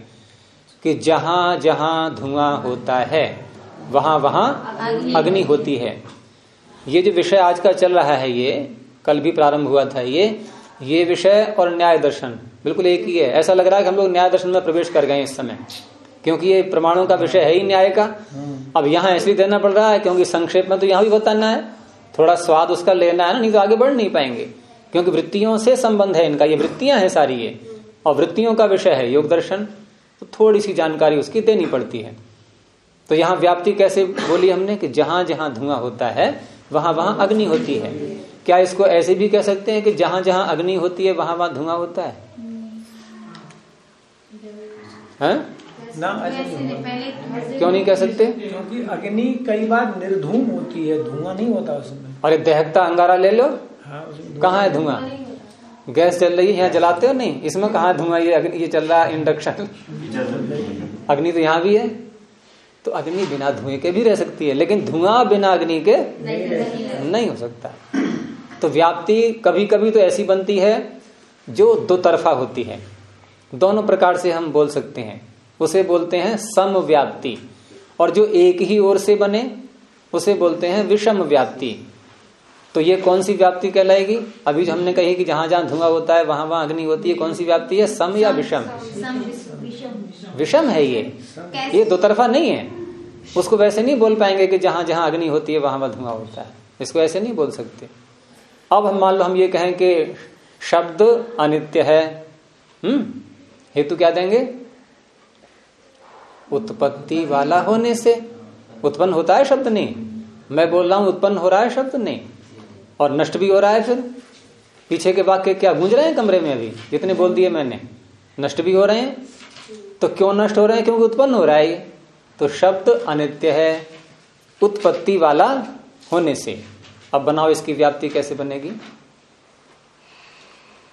कि जहाँ जहाँ धुआँ होता है वहाँ वहाँ अग्नि। होती है। ये जो विषय आज का चल रहा है ये कल भी प्रारंभ हुआ था ये ये विषय और न्याय दर्शन बिल्कुल एक ही है। ऐसा लग रहा है कि हम लोग न्याय दर्शन में प्रवेश कर गए इस समय क्योंकि ये प्रमाणों का विषय है ही न्याय का। अब यहाँ इसलिए देना पड़ रहा है क्योंकि संक्षेप में तो यहाँ भी बताना है थोड़ा स्वाद उसका लेना है ना नहीं तो आगे बढ़ नहीं पाएँगे। क्योंकि वृत्तियों से संबंध है इनका ये वृत्तियाँ हैं सारी ये। और वृत्तियों का विषय है योग दर्शन तो थोड़ी सी जानकारी उसकी देनी पड़ती है। तो यहाँ व्याप्ति कैसे बोली हमने कि जहाँ जहाँ धुआँ होता है वहाँ वहाँ अग्नि होती है। क्या इसको ऐसे भी कह सकते हैं कि जहाँ जहाँ अग्नि होती है वहाँ वहाँ धुआँ होता है? हैं? ना। क्यों नहीं कह सकते? क्योंकि अग्नि कई बार निर्धूम होती है धुआँ नहीं होता उसमें। अरे दहकता अंगारा ले लो। कहाँ है धुआँ? गैस चल रही है, यहाँ जलाते हो नहीं? इसमें कहा धुआँ? ये अग्नि, ये चल रहा है इंडक्शन अग्नि तो यहाँ भी है। तो अग्नि बिना धुएँ के भी रह सकती है, लेकिन धुआँ बिना अग्नि के नहीं हो सकता। तो व्याप्ति कभी कभी तो ऐसी बनती है, जो दो तरफा होती है। दोनों प्रकार से हम बोल सकते हैं। उसे बोलते हैं सम व्याप्ति और जो एक ही ओर से बने, उसे बोलते हैं विषम व्याप्ति तो ये कौन सी व्याप्ति कहलाएगी? अभी जो हमने कही कि जहाँ जहाँ धुआँ होता है वहाँ वहाँ अग्नि होती है कौन सी व्याप्ति है? सम या विषम? विषम है ये। ये दो तरफा नहीं है। उसको वैसे नहीं बोल पाएँगे कि जहाँ जहाँ अग्नि होती है वहाँ वहाँ धुआँ होता है। इसको ऐसे नहीं बोल सकते। अब हम मान लो हम ये कहें कि शब्द अनित्य है। हम्म? हेतु क्या देंगे? उत्पत्ति वाला होने से। उत्पन्न होता है शब्द नहीं। मैं बोल रहा हूँ उत्पन्न हो रहा है शब्द नहीं। और नष्ट भी हो रहा है फिर? पीछे के वाक्य क्या गूंज रहे हैं कमरे में अभी? जितने बोल दिए मैंने। नष्ट भी हो रहे हैं? तो क्यों नष्ट हो रहे हैं? क्योंकि उत्पन्न हो रहा है तो शब्द अनित्य है, उत्पत्ति वाला होने से। अब बनाओ इसकी व्याप्ति कैसे बनेगी?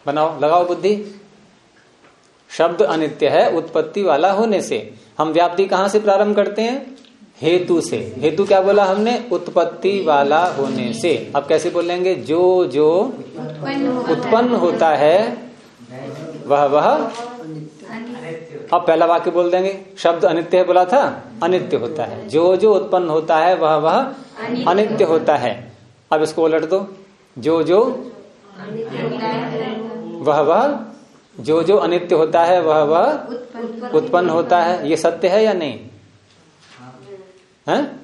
बनाओ, लगाओ बुद्धि। शब्द अनित्य है, उत्पत्ति वाला होने से। हम व्याप्ति कहाँ से प्रारंभ करते हैं? हेतु से। हेतु क्या बोला हमने? उत्पत्ति वाला होने से। अब कैसे बोलेंगे? जो जो उत्पन्न होता है, वह वह अब पहला वाक्य बोल देंगे। शब्द अनित्य है बोला था? अनित्य होता है। जो जो उत्पन्न होता है, वह वह अनित्य होता है। अब इसको उलट दो। जो जो वह वह जो जो अनित्य होता है, वह वह उत्पन्न होता है। ये सत्य है या नहीं? है?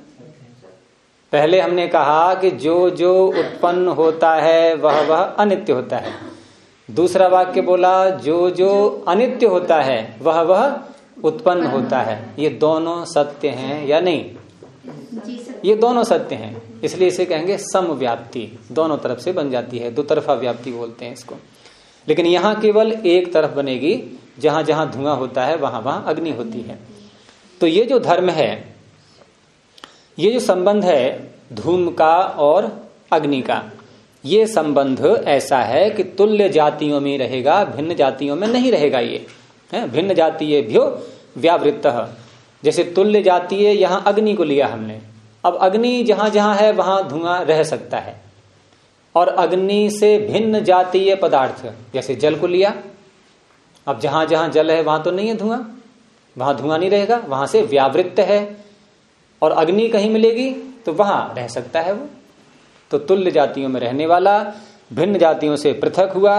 पहले हमने कहा कि जो जो उत्पन्न होता है, वह वह अनित्य होता है। दूसरा वाक्य बोला, जो जो अनित्य होता है, वह वह उत्पन्न होता है। ये दोनों सत्य हैं या नहीं? ये दोनों सत्य हैं। इसलिए इसे कहेंगे सम व्याप्ति दोनों तरफ़ से बन जाती है। दो तरफा व्याप्ति बोलते हैं इसको। लेकिन यहाँ केवल एक तरफ़ बनेगी। जहाँ जहाँ धुआँ होता है, वहाँ वहाँ अग्नि होती है। तो ये जो धर्म है ये जो संबंध है, धूम का और अग्नि का, ये संबंध ऐसा है कि तुल्य जातियों में रहेगा, भिन्न जातियों में नहीं रहेगा ये, है? भिन्न जातीय भ्यो व्यावृत्त। जैसे तुल्य जातीय यहाँ अग्नि को लिया हमने। अब अग्नि जहाँ जहाँ है, वहाँ धुआँ रह सकता है। और अग्नि से भिन्न जातीय पदार्थ, जैसे जल को लिया। अब जहाँ जहाँ जल है, वहाँ तो नहीं है धुआँ। वहाँ धुआँ नहीं रहेगा, वहाँ से व्यावृत्त है। और अग्नि कहीं मिलेगी तो वहाँ रह सकता है वो। तो तुल्य जातियों में रहने वाला, भिन्न जातियों से पृथक हुआ,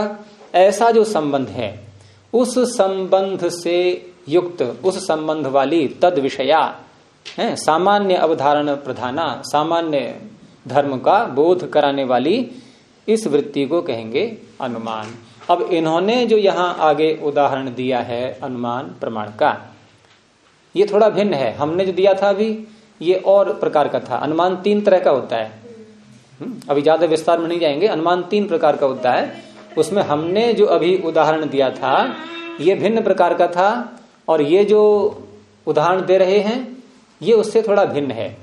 ऐसा जो संबंध है, उस संबंध से युक्त, उस संबंध वाली तद विषया, है, सामान्य अवधारण प्रधाना, सामान्य धर्म का बोध कराने वाली इस वृत्ति को कहेंगे अनुमान। अब इन्होंने जो यहाँ आगे उदाहरण दिया है, अनुमान प्रमाण का, ये थोड़ा भिन्न है। हमने जो दिया था अभी ये और प्रकार का था। अनुमान तीन तरह का होता है। हम्म, अभी ज़्यादा विस्तार में नहीं जाएँगे। अनुमान तीन प्रकार का होता है। उसमें हमने जो अभी उदाहरण दिया था ये भिन्न प्रकार का था और ये जो उदाहरण दे रहे हैं ये उससे थोड़ा भिन्न है।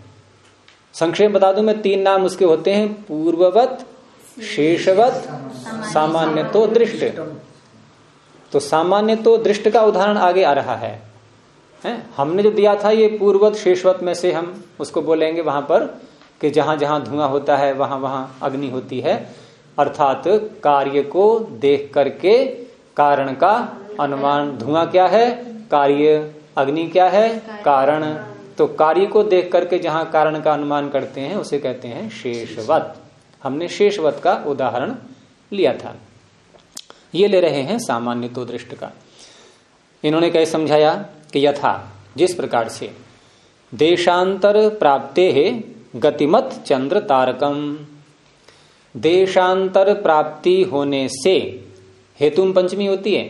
संक्षेप बता दू मैं तीन नाम उसके होते हैं। पूर्ववत शेषवत सामान्य तो दृष्ट। तो सामान्य तो दृष्ट का उदाहरण आगे आ रहा है। है? हमने जो दिया था ये पूर्वत शेषवत में से हम उसको बोलेंगे वहाँ पर कि जहाँ जहाँ धुआँ होता है, वहाँ वहाँ अग्नि होती है। अर्थात कार्य को देख करके कारण का अनुमान। धुआँ क्या है? कार्य अग्नि क्या है? कारण। तो कार्य को देख करके जहाँ कारण का अनुमान करते हैं, उसे कहते हैं शेषवत। हमने शेषवत का उदाहरण लिया था। ये ले रहे हैं सामान्य तो दृष्ट का। इन्होंने कैसे समझाया? कि यथा, जिस प्रकार से। देशांतर प्राप्ते है गतिमत चंद्र तारकम। देशांतर प्राप्ति होने से हेतु पंचमी होती है।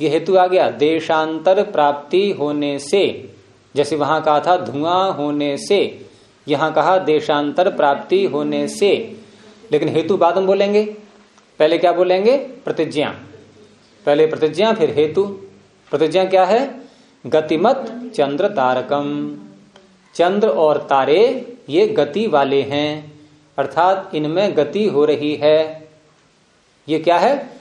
ये हेतु आ गया। देशांतर प्राप्ति होने से, जैसे वहाँ कहा था, धुआँ होने से, यहाँ कहा देशांतर प्राप्ति होने से। लेकिन हेतु बाद में बोलेंगे। पहले क्या बोलेंगे? प्रतिज्ञा। पहले प्रतिज्ञा, फिर हेतु। प्रतिज्ञा क्या है? गतिमत चंद्र तारकम। चंद्र और तारे ये गति वाले हैं, अर्थात इनमें गति हो रही है। ये क्या है?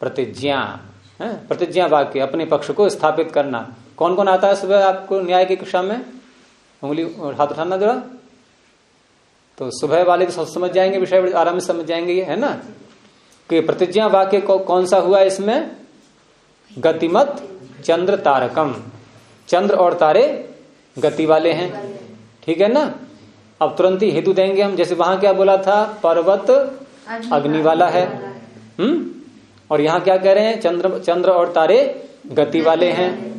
प्रतिज्ञा है? प्रतिज्ञा वाक्य, अपने पक्ष को स्थापित करना। कौन कौन आता है सुबह आपको न्याय की कक्षा में? उंगली हाथ उठाना जरा। तो सुबह वाले तो समझ जाएँगे, विषय आराम से समझ जाएँगे ये है ना? कि प्रतिज्ञा वाक्य कौन सा हुआ इसमें? गतिमत चंद्र तारकम। चंद्र और तारे गति वाले हैं। ठीक है ना? अब तुरंत ही हेतु देंगे हम। जैसे वहाँ क्या बोला था? पर्वत अग्नि वाला है। हम्म? और यहाँ क्या कह रहे हैं? चंद्र चंद्र और तारे गति वाले हैं।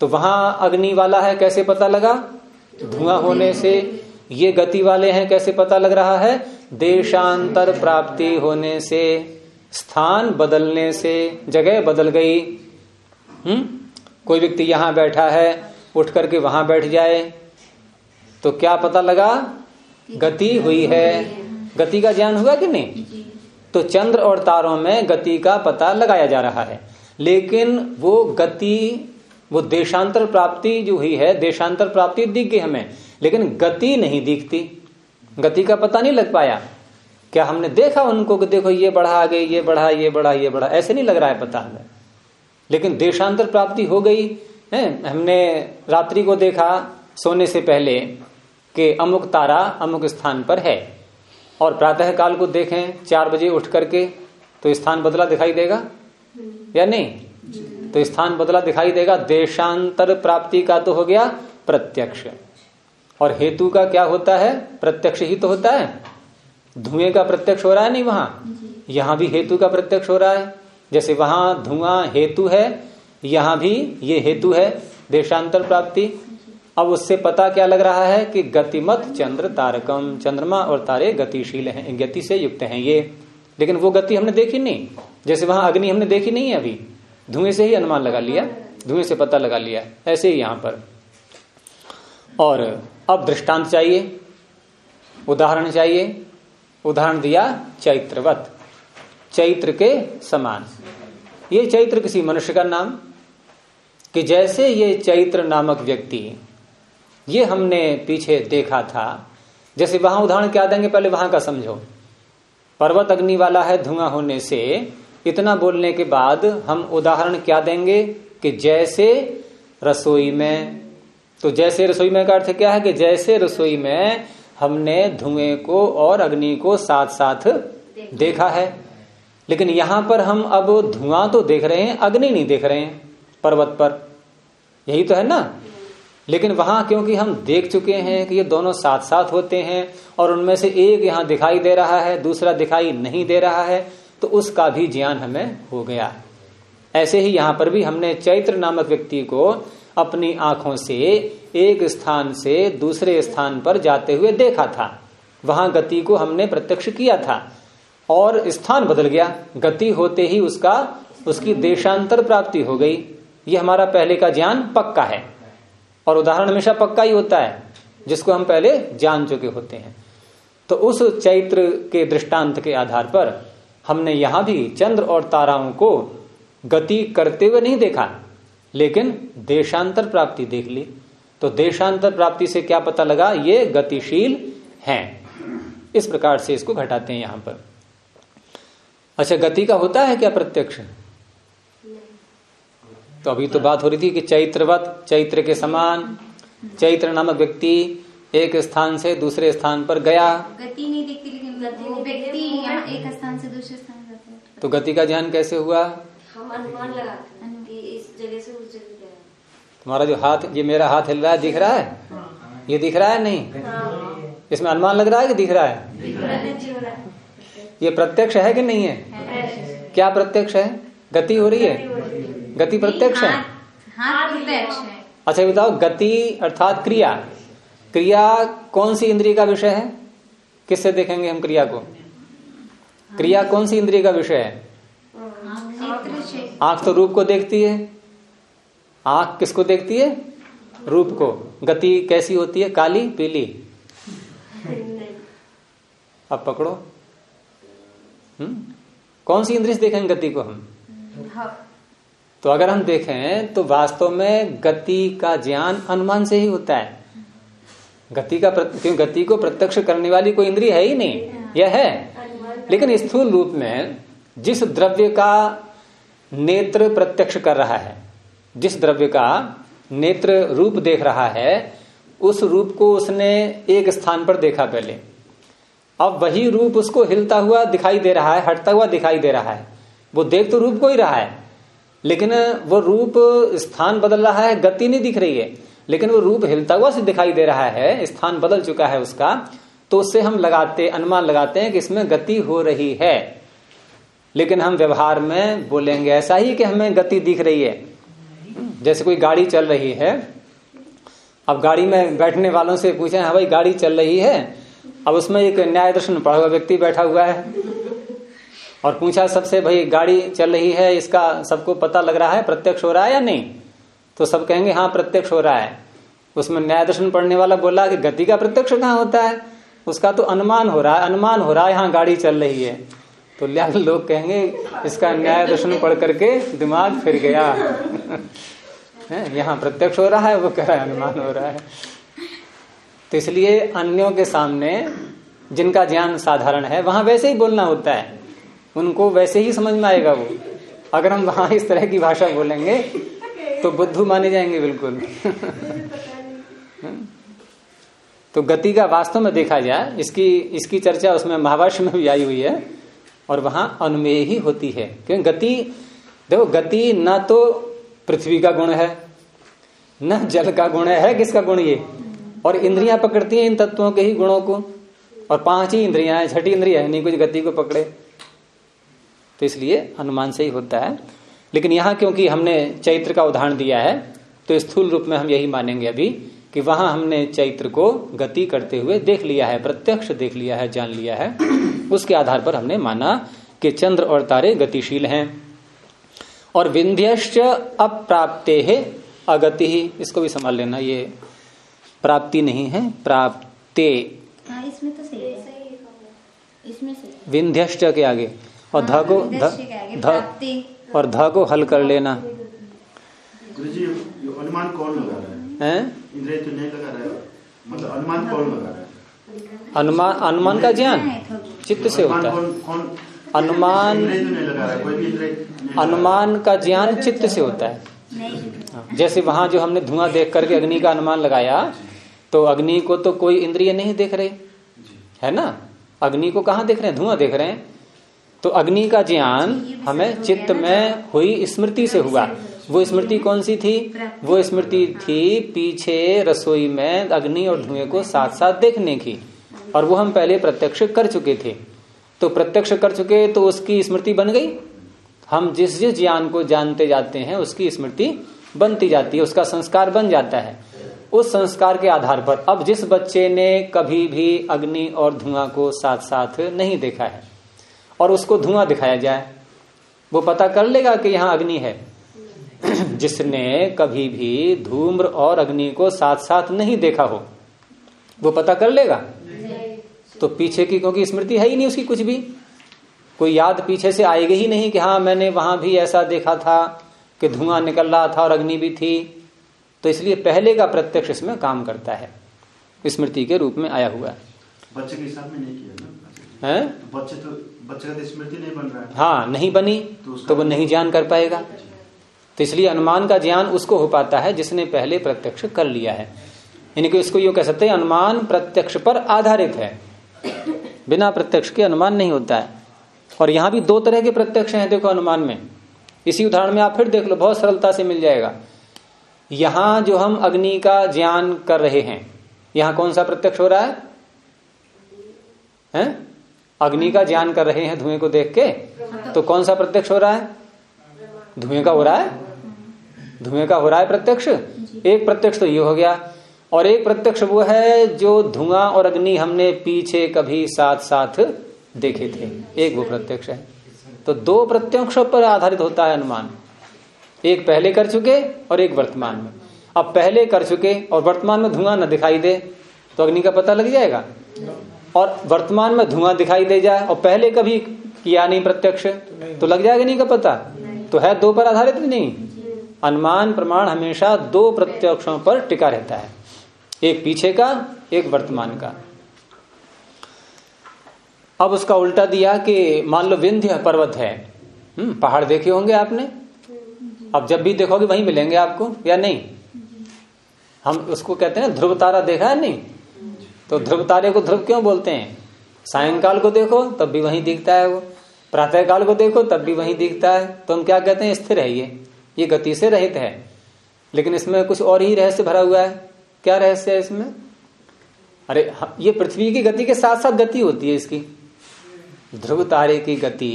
तो वहाँ अग्नि वाला है कैसे पता लगा? धुआँ होने से। ये गति वाले हैं कैसे पता लग रहा है? देशांतर प्राप्ति होने से स्थान बदलने से जगह बदल गई। हम्म? कोई व्यक्ति यहाँ बैठा है उठ करके वहाँ बैठ जाए तो क्या पता लगा गति हुई है। गति का ज्ञान हुआ कि नहीं? तो चंद्र और तारों में गति का पता लगाया जा रहा है। लेकिन वो गति वो देशांतर प्राप्ति जो हुई है देशांतर प्राप्ति दिख गई हमें लेकिन गति नहीं दिखती। गति का पता नहीं लग पाया। क्या हमने देखा उनको कि देखो ये बढ़ा आगे ये बढ़ा ये बढ़ा ये बढ़ा? ऐसे नहीं लग रहा है पता हमें। लेकिन देशांतर प्राप्ति हो गई है? हमने रात्रि को देखा सोने से पहले कि अमुक तारा अमुक स्थान पर है। और प्रातः काल को देखें चार बजे उठ करके तो स्थान बदला दिखाई देगा? या नहीं? तो स्थान बदला दिखाई देगा देशांतर प्राप्ति का तो हो गया प्रत्यक्ष। और हेतु का क्या होता है? प्रत्यक्ष ही तो होता है। धुएँ का प्रत्यक्ष हो रहा है नहीं वहाँ? यहाँ भी हेतु का प्रत्यक्ष हो रहा है। जैसे वहाँ धुआँ हेतु है, यहाँ भी ये हेतु है, देशांतर प्राप्ति। अब उससे पता क्या लग रहा है कि गतिमत चंद्र तारकम, चंद्रमा और तारे गतिशील हैं, गति से युक्त हैं ये। लेकिन वो गति हमने देखी नहीं। जैसे वहाँ अग्नि हमने देखी नहीं है अभी। धुएँ से ही अनुमान लगा लिया, धुएँ से पता लगा लिया, ऐसे ही यहाँ पर। और अब दृष्टांत चाहिए, उदाहरण चाहिए, उदाहरण दिया चैत्रवत। चैत्र के समान। ये चैत्र किसी मनुष्य का नाम? कि जैसे ये चैत्र नामक व्यक्ति, ये हमने पीछे देखा था। जैसे वहाँ उदाहरण क्या देंगे? पहले वहाँ का समझो। पर्वत अग्नि वाला है धुआँ होने से, इतना बोलने के बाद हम उदाहरण क्या देंगे? कि जैसे रसोई में तो जैसे रसोई में का अर्थ क्या है? कि जैसे रसोई में हमने धुएँ को और अग्नि को साथ साथ देखा है। लेकिन यहाँ पर हम अब धुआँ तो देख रहे हैं, अग्नि नहीं देख रहे हैं पर्वत पर। यही तो है ना? लेकिन वहाँ क्योंकि हम देख चुके हैं कि ये दोनों साथ साथ होते हैं और उनमें से एक यहाँ दिखाई दे रहा है, दूसरा दिखाई नहीं दे रहा है तो उसका भी ज्ञान हमें हो गया। ऐसे ही यहाँ पर भी हमने चैत्र नामक व्यक्ति को अपनी आँखों से एक स्थान से दूसरे स्थान पर जाते हुए देखा था। वहाँ गति को हमने प्रत्यक्ष किया था। और स्थान बदल गया। गति होते ही उसका, उसकी देशांतर प्राप्ति हो गई। ये हमारा पहले का ज्ञान पक्का है। और उदाहरण हमेशा पक्का ही होता है, जिसको हम पहले जान चुके होते हैं। तो उस चैत्र के दृष्टांत के आधार पर हमने यहाँ भी चंद्र और ताराओं को गति करते हुए नहीं देखा, लेकिन देशांतर प्राप्ति देख ली। तो देशांतर प्राप्ति से क्या पता लगा, ये गतिशील हैं। इस प्रकार से इसको घटाते हैं यहाँ पर। अच्छा गति का होता है क्या प्रत्यक्ष? तो अभी तो बात हो रही थी कि चैत्रवत चैत्र के समान चैत्र नामक व्यक्ति एक स्थान से दूसरे स्थान पर गया। गति नहीं दिखती लेकिन गति व्यक्ति एक स्थान से दूसरे स्थान जाते तो गति का ध्यान कैसे हुआ? हम अनुमान लगाते हैं इस जगह से उस जगह गया। तुम्हारा जो हाथ ये मेरा हाथ हिल रहा है दिख रहा है? ये दिख रहा है नहीं? इसमें अनुमान लग रहा है कि दिख रहा है। ये प्रत्यक्ष है कि नहीं है? क्या प्रत्यक्ष है? गति हो रही है? गति प्रत्यक्ष है? प्रत्यक्ष है। अच्छा बताओ गति अर्थात क्रिया। क्रिया कौन सी इंद्रिय का विषय है? किससे देखेंगे हम क्रिया को? क्रिया कौन सी इंद्रिय का विषय है? आँख तो रूप को देखती है। आँख किसको देखती है? रूप को। गति कैसी होती है? काली पीली। अब पकड़ो। हम्म? कौन सी इंद्रिय देखेंगे गति को हम? तो अगर हम देखें तो वास्तव में गति का ज्ञान अनुमान से ही होता है। गति का क्यों गति को प्रत्यक्ष करने वाली कोई इंद्रिय है ही नहीं। यह है। लेकिन स्थूल रूप में जिस द्रव्य का नेत्र प्रत्यक्ष कर रहा है जिस द्रव्य का नेत्र रूप देख रहा है उस रूप को उसने एक स्थान पर देखा पहले। अब वही रूप उसको हिलता हुआ दिखाई दे रहा है, हटता हुआ दिखाई दे रहा है। वो देख तो रूप को ही रहा है। लेकिन वो रूप स्थान बदल रहा है, गति नहीं दिख रही है। लेकिन वो रूप हिलता हुआ से दिखाई दे रहा है, स्थान बदल चुका है उसका। तो उससे हम लगाते, अनुमान लगाते हैं कि इसमें गति हो रही है। लेकिन हम व्यवहार में बोलेंगे ऐसा ही कि हमें गति दिख रही है। जैसे कोई गाड़ी चल रही है। अब गाड़ी में बैठने वालों से पूछे हाँ भाई, गाड़ी चल रही है? अब उसमें एक न्याय दर्शन पढ़ा हुआ व्यक्ति बैठा हुआ है और पूछा, सबसे भाई, गाड़ी चल रही है, इसका सबको पता लग रहा है, प्रत्यक्ष हो रहा है या नहीं? तो सब कहेंगे हाँ प्रत्यक्ष हो रहा है। उसमें न्याय दर्शन पढ़ने वाला बोला कि, गति का प्रत्यक्ष कहाँ होता है? उसका तो अनुमान हो रहा है, अनुमान हो रहा है, यहाँ गाड़ी चल रही है। तो लिहाजा लोग कहेंगे, इसका न्याय दर्शन पढ़ करके दिमाग फिर गया। यहाँ प्रत्यक्ष हो रहा है, वो कह रहा है, अनुमान हो रहा है। तो इसलिए अन्यों के सामने जिनका ज्ञान साधारण है, वहाँ वैसे ही बोलना होता है। उनको वैसे ही समझ में आएगा वो। अगर हम वहाँ इस तरह की भाषा बोलेंगे तो बुद्धू माने जाएँगे बिल्कुल। तो गति का वास्तव में देखा जाए, इसकी इसकी चर्चा उसमें महाभाष्य में भी आई हुई है, और वहाँ अनुमेय ही होती है। क्योंकि गति, देखो, गति न तो पृथ्वी का गुण है, न जल का गुण है किसका गुण ये? और इंद्रियाँ पकड़ती हैं इन तत्वों के ही गुणों को। और पाँच ही इंद्रियाँ हैं, छठी इंद्रिया है नहीं कुछ गति को पकड़े। तो इसलिए अनुमान से ही होता है। लेकिन यहाँ क्योंकि हमने चैत्र का उदाहरण दिया है तो स्थूल रूप में हम यही मानेंगे अभी कि वहाँ हमने चैत्र को गति करते हुए देख लिया है, प्रत्यक्ष देख लिया है, जान लिया है। उसके आधार पर हमने माना कि चंद्र और तारे गतिशील हैं। और विंध्यश्च अप्राप्ते है अगति ही इसको भी संभाल लेना, ये प्राप्ति नहीं है प्राप्ते। हाँ इसमें तो सही है। इसमें सही है। विंध्यश्च के आगे। और ध को ध और ध को हल कर लेना। अनुमान कौन लगा रहा है? है? इंद्रिय तो नहीं लगा रहा है। मतलब अनुमान कौन लगा रहा है? अनुमान अनुमान का ज्ञान? चित्त से होता है। अनुमान अनुमान का ज्ञान चित्त से होता है। हाँ, जैसे वहाँ जो हमने धुआँ देख करके अग्नि का अनुमान लगाया तो अग्नि को तो कोई इंद्रिय नहीं देख रहे। है ना? अग्नि को कहाँ देख रहे हैं? धुआँ देख रहे हैं। तो अग्नि का ज्ञान हमें चित्त में हुई स्मृति से हुआ। वो स्मृति कौन सी थी? वो स्मृति थी पीछे रसोई में अग्नि और धुएँ को साथ साथ देखने की। और वो हम पहले प्रत्यक्ष कर चुके थे। तो प्रत्यक्ष कर चुके तो उसकी स्मृति बन गई। हम जिस जिस ज्ञान को जानते जाते हैं उसकी स्मृति बनती जाती है उसका संस्कार बन जाता है। उस संस्कार के आधार पर। अब जिस बच्चे ने कभी भी अग्नि और धुआँ को साथ साथ नहीं देखा है और उसको धुआँ दिखाया जाए वो पता कर लेगा कि यहाँ अग्नि है। जिसने कभी भी धूम्र और अग्नि को साथ साथ नहीं देखा हो वो पता कर लेगा। तो पीछे की क्योंकि स्मृति है ही नहीं उसकी कुछ भी। कोई याद पीछे से आएगी ही नहीं कि हाँ मैंने वहाँ भी ऐसा देखा था कि धुआँ निकल रहा था और अग्नि भी थी। तो इसलिए पहले का प्रत्यक्ष इसमें काम करता है। स्मृति के रूप में आया हुआ। बच्चे के हिसाब में नहीं किया ना? हैं? तो बच्चे तो बच्चे का तो स्मृति नहीं बन रहा है। हाँ नहीं बनी तो तो वो नहीं ज्ञान कर पाएगा। तो इसलिए अनुमान का ज्ञान उसको हो पाता है जिसने पहले प्रत्यक्ष कर लिया है। यानी कि इसको यूँ कह सकते हैं अनुमान प्रत्यक्ष पर आधारित है। बिना प्रत्यक्ष के अनुमान नहीं होता है। और यहाँ भी दो तरह के प्रत्यक्ष हैं देखो अनुमान में। इसी उदाहरण में आप फिर देख लो बहुत सरलता से मिल जाएगा। यहाँ जो हम अग्नि का ज्ञान कर रहे हैं, यहाँ कौन सा प्रत्यक्ष हो रहा है? हैं? अग्नि का ज्ञान कर रहे हैं धुएँ को देख के? तो कौन सा प्रत्यक्ष हो रहा है? धुएँ का हो रहा है? धुएँ का हो रहा है प्रत्यक्ष? एक प्रत्यक्ष तो ये हो गया। और एक प्रत्यक्ष वो है जो धुआँ और अग्नि हमने पीछे कभी साथ साथ देखे थे। एक वो प्रत्यक्ष है। तो दो प्रत्यक्षों पर आधारित होता है अनुमान। एक पहले कर चुके और एक वर्तमान में। अब पहले कर चुके और वर्तमान में धुआँ न दिखाई दे तो अग्नि का पता लग जाएगा? और वर्तमान में धुआँ दिखाई दे जाए और पहले कभी किया नहीं प्रत्यक्ष तो लग जाएगा नहीं का पता? तो है दो पर आधारित भी नहीं। अनुमान प्रमाण हमेशा दो प्रत्यक्षों पर टिका रहता है। एक पीछे का, एक वर्तमान का। अब उसका उल्टा दिया कि मान लो विंध्य पर्वत है। हम्म पहाड़ देखे होंगे आपने? अब जब भी देखोगे वहीं मिलेंगे आपको, या नहीं? हम उसको कहते हैं, ध्रुव तारा देखा है नहीं? तो ध्रुव तारे को ध्रुव क्यों बोलते हैं? सायंकाल को देखो, तब भी वहीं दिखता है वो। प्रातः काल को देखो, तब भी वहीं दिखता है। तो हम क्या कहते हैं? स्थिर है ये। ये गति से रहित है। लेकिन इसमें कुछ और ही रहस्य भरा हुआ है। क्या रहस्य है इसमें? अरे ये पृथ्वी की गति के साथ साथ गति होती है इसकी। ध्रुव तारे की गति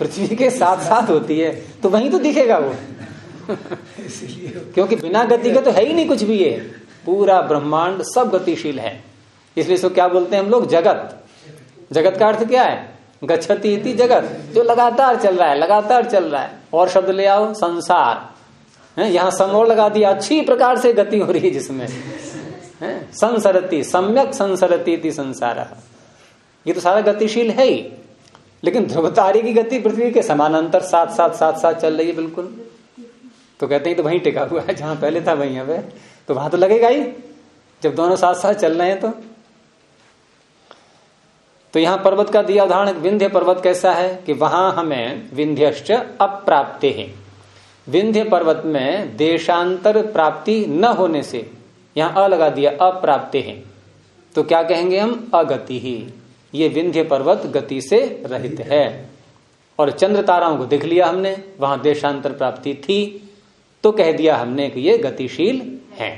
पृथ्वी के साथ साथ होती है तो वहीं तो दिखेगा वो। क्योंकि बिना गति के तो है ही नहीं कुछ भी ये। पूरा ब्रह्मांड सब गतिशील है। इसलिए इसको क्या बोलते हैं हम लोग? जगत। जगत का अर्थ क्या है? गच्छति इति जगत, जो लगातार चल रहा है, लगातार चल रहा है। और शब्द ले आओ, संसार। है, यहाँ सम और लगा दिया, अच्छी प्रकार से गति हो रही है जिसमें। संसरती, सम्यक संसरती संसार। ये तो सारा गतिशील है ही। लेकिन ध्रुवतारी की गति पृथ्वी के समानांतर साथ साथ साथ साथ चल रही है बिल्कुल। तो कहते हैं तो वहीं टिका हुआ है, जहाँ पहले था वहीं अब तो वहाँ तो लगेगा ही, जब दोनों साथ साथ चल रहे हैं तो। तो यहाँ पर्वत का दिया उदाहरण, विंध्य पर्वत कैसा है कि वहाँ हमें विंध्यश्च अप्राप्ते है। विंध्य पर्वत में देशांतर प्राप्ति न होने से यहाँ अ लगा दिया अप्राप्ते है। तो क्या कहेंगे हम? अगति ही। ये विंध्य पर्वत गति से रहित है। और चंद्र ताराओं को देख लिया हमने, वहाँ देशांतर प्राप्ति थी तो कह दिया हमने कि ये गतिशील है।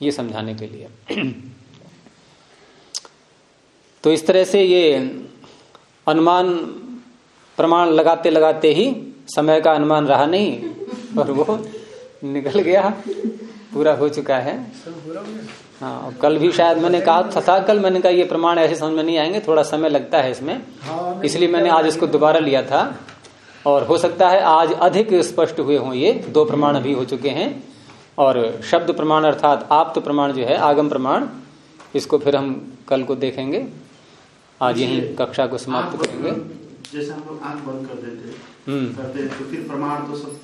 ये समझाने के लिए। तो इस तरह से ये अनुमान, प्रमाण लगाते लगाते ही समय का अनुमान रहा नहीं, और वो निकल गया। पूरा हो चुका है। हाँ कल भी शायद मैंने कहा था, था कल मैंने कहा ये प्रमाण ऐसे समझ में नहीं आएँगे थोड़ा समय लगता है इसमें। इसलिए मैंने आज इसको दोबारा लिया था। और हो सकता है आज अधिक स्पष्ट हुए हों ये दो प्रमाण अभी हो चुके हैं। और शब्द प्रमाण अर्थात आप्त प्रमाण जो है आगम प्रमाण इसको फिर हम कल को देखेंगे। आज यही कक्षा को समाप्त करेंगे। जैसे हम लोग आँख बंद कर देते हम्म। करते तो फिर प्रमाण तो सब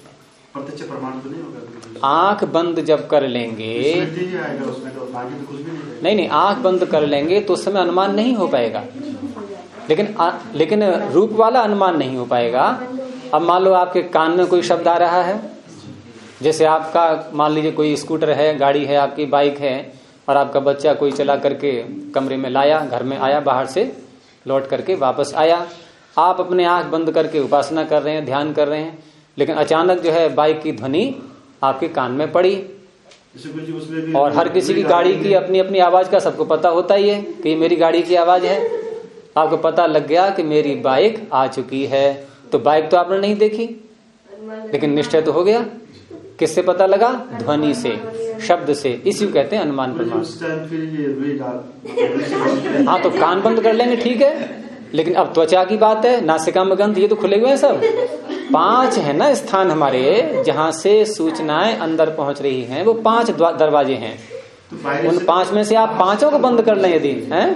प्रत्यक्ष प्रमाण तो नहीं होगा आँख बंद जब कर लेंगे ही उसमें तो तो नहीं नहीं नहीं आँख बंद कर लेंगे तो उस समय अनुमान नहीं हो पाएगा। लेकिन आ, लेकिन रूप वाला अनुमान नहीं हो पाएगा। अब मान लो आपके कान में कोई शब्द आ रहा है। जैसे आपका मान लीजिए कोई स्कूटर है गाड़ी है आपकी बाइक है और आपका बच्चा कोई चला करके कमरे में लाया घर में आया बाहर से लौट करके वापस आया। आप अपने आँख बंद करके उपासना कर रहे हैं ध्यान कर रहे हैं। लेकिन अचानक जो है बाइक की ध्वनि आपके कान में पड़ी। और हर किसी की गाड़ी की अपनी अपनी आवाज़ का सबको पता होता ही है कि मेरी गाड़ी की आवाज़ है। आपको पता लग गया कि मेरी बाइक आ चुकी है। तो बाइक तो आपने नहीं देखी लेकिन निश्चय तो हो गया। किससे पता लगा? ध्वनि से शब्द से। इसी को कहते हैं अनुमान प्रमाण। हाँ तो कान बंद कर लेंगे ठीक है। लेकिन अब त्वचा की बात है नासिका में गंध ये तो खुले हुए हैं सब। पाँच है ना स्थान हमारे जहाँ से सूचनाएँ अंदर पहुँच रही हैं वो पाँच दरवाजे हैं। तो उन पाँच में से आप पाँचों को बंद कर लें यदि हैं?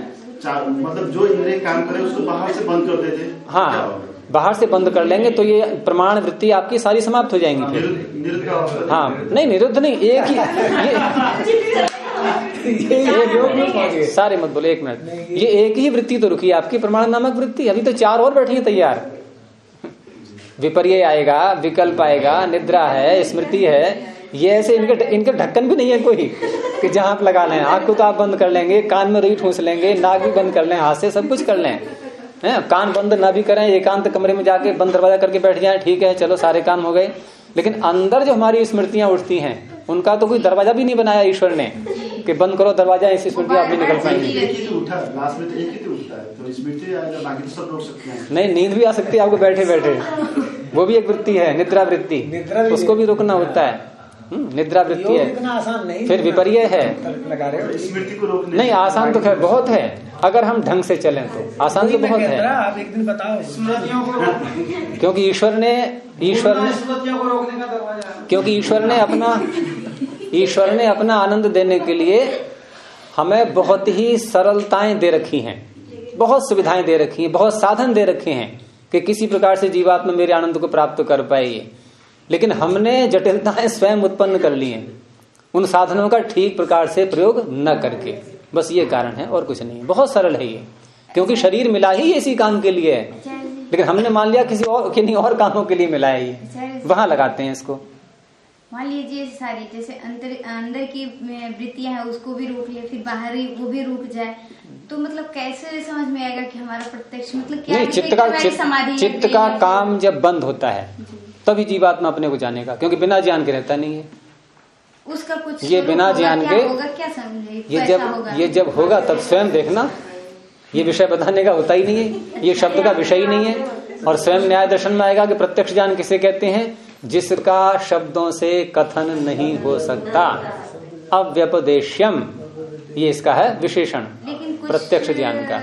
मतलब जो इंद्रिय काम करे उसको बाहर से बंद कर देते। हाँ बाहर से बंद कर लेंगे तो ये प्रमाण वृत्ति आपकी सारी समाप्त हो जाएँगी। फिर हाँ नहीं निरुद्ध नहीं एक ही ये सारे मत बोले एक मिनट। ये एक ही वृत्ति तो रुकी आपकी प्रमाण नामक वृत्ति। अभी तो चार और बैठी है तैयार। विपर्य आएगा विकल्प आएगा निद्रा है स्मृति है। ये ऐसे इनके इनके ढक्कन भी नहीं है कोई कि जहाँ आप लगा लें। आँख को तो आप बंद कर लेंगे कान में रुई ठूस लेंगे नाक भी बंद कर लें हाथ से सब कुछ कर लें। है कान बंद ना भी करें एकांत कमरे में जाके बंद दरवाज़ा करके बैठ जाए ठीक है चलो सारे काम हो गए। लेकिन अंदर जो हमारी स्मृतियाँ उठती हैं उनका तो कोई दरवाज़ा भी नहीं बनाया ईश्वर ने कि बंद करो दरवाज़ा ऐसी स्मृति आप भी निकल पाएँगे। एक ही तो उठा लास्ट में तो एक ही तो उठता है। तो स्मृति आएगा बाकी तो सब रोक सकते हैं। नहीं नींद भी आ सकती है आपको बैठे बैठे वो भी एक वृत्ति है निद्रा वृत्ति। उसको भी रोकना होता है। निद्रा वृत्ति है। आसान नहीं फिर विपर्य है। स्मृति को रोकने नहीं आसान तो खैर बहुत है। अगर हम ढंग से चलें तो। आसान तो बहुत है। आप एक दिन बताओ। स्मृतियों को क्योंकि ईश्वर ने ईश्वर ने स्मृतियों को रोकने का दरवाज़ा क्योंकि ईश्वर ने अपना ईश्वर ने अपना आनंद देने के लिए हमें बहुत ही सरलताएँ दे रखी हैं। बहुत सुविधाएँ दे रखी हैं बहुत साधन दे रखे हैं कि किसी प्रकार से जीवात्मा मेरे आनंद को प्राप्त कर पाए लेकिन हमने जटिलताएँ स्वयं उत्पन्न कर ली हैं। उन साधनों का ठीक प्रकार से प्रयोग न करके। बस ये कारण है और कुछ नहीं। बहुत सरल है ये। क्योंकि शरीर मिला ही इसी काम के लिए। है लेकिन हमने मान लिया किसी और किन्हीं और कामों के लिए मिला है ये। वहाँ लगाते हैं इसको। मान लीजिए सारी जैसे अंदर अंदर की वृत्तियाँ है उसको भी रोक ले फिर बाहरी वो भी रुक जाए। तो मतलब कैसे समझ में आएगा कि हमारा प्रत्यक्ष मतलब क्या नहीं चित्त का चित्त, चित्त का काम जब बंद होता है तभी जीवात्मा अपने को जानेगा क्योंकि बिना ज्ञान के रहता नहीं है। उसका कुछ ये बिना ज्ञान के- क्या ये जब ये जब होगा तब स्वयं देखना। ये विषय बताने का होता ही नहीं है। ये शब्द का विषय ही नहीं है। और स्वयं न्याय दर्शन में आएगा कि प्रत्यक्ष ज्ञान किसे कहते हैं? जिसका शब्दों से कथन नहीं हो सकता। अव्यपदेश्यम। ये इसका है विशेषण। प्रत्यक्ष ज्ञान का।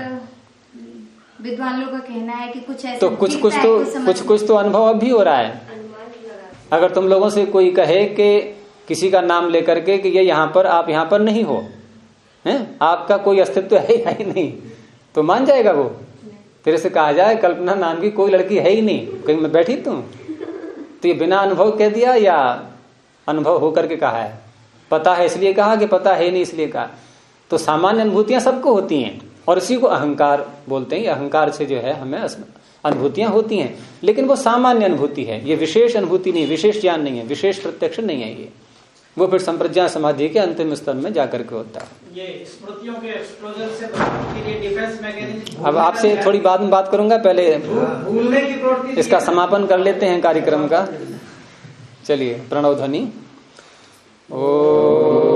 विद्वान लोगों का कहना है कि कुछ ऐसा तो कुछ कुछ तो कुछ कुछ तो अनुभव अब भी हो रहा है। अगर तुम लोगों से कोई कहे कि किसी का नाम लेकर के कि ये यहाँ पर, आप यहाँ पर नहीं हो, हैं? आपका कोई अस्तित्व है है नहीं? तो मान जाएगा वो। तेरे से कहा जाए, कल्पना नाम की कोई लड़की है ही नहीं। कहीं मैं बैठी तुम तो ये बिना अनुभव कह दिया या अनुभव होकर के कहा है? पता है इसलिए कहा कि पता है नहीं इसलिए कहा? तो सामान्य अनुभूतियाँ सबको होती हैं। और इसी को अहंकार बोलते हैं। अहंकार से जो है हमें अनुभूतियाँ होती हैं लेकिन वो सामान्य अनुभूति है। ये विशेष अनुभूति नहीं विशेष ज्ञान नहीं है विशेष प्रत्यक्ष नहीं है ये। वो फिर संप्रज्ञा समाधि के अंतिम स्तर में जाकर के होता है। ये स्मृतियों के एक्सप्लोजर से के लिए डिफेंस मैकेनिज्म अब आपसे थोड़ी बाद में बात करूँगा पहले भूलने की प्रवृत्ति इसका समापन कर लेते हैं कार्यक्रम का। चलिए प्रणव ध्वनि। सभी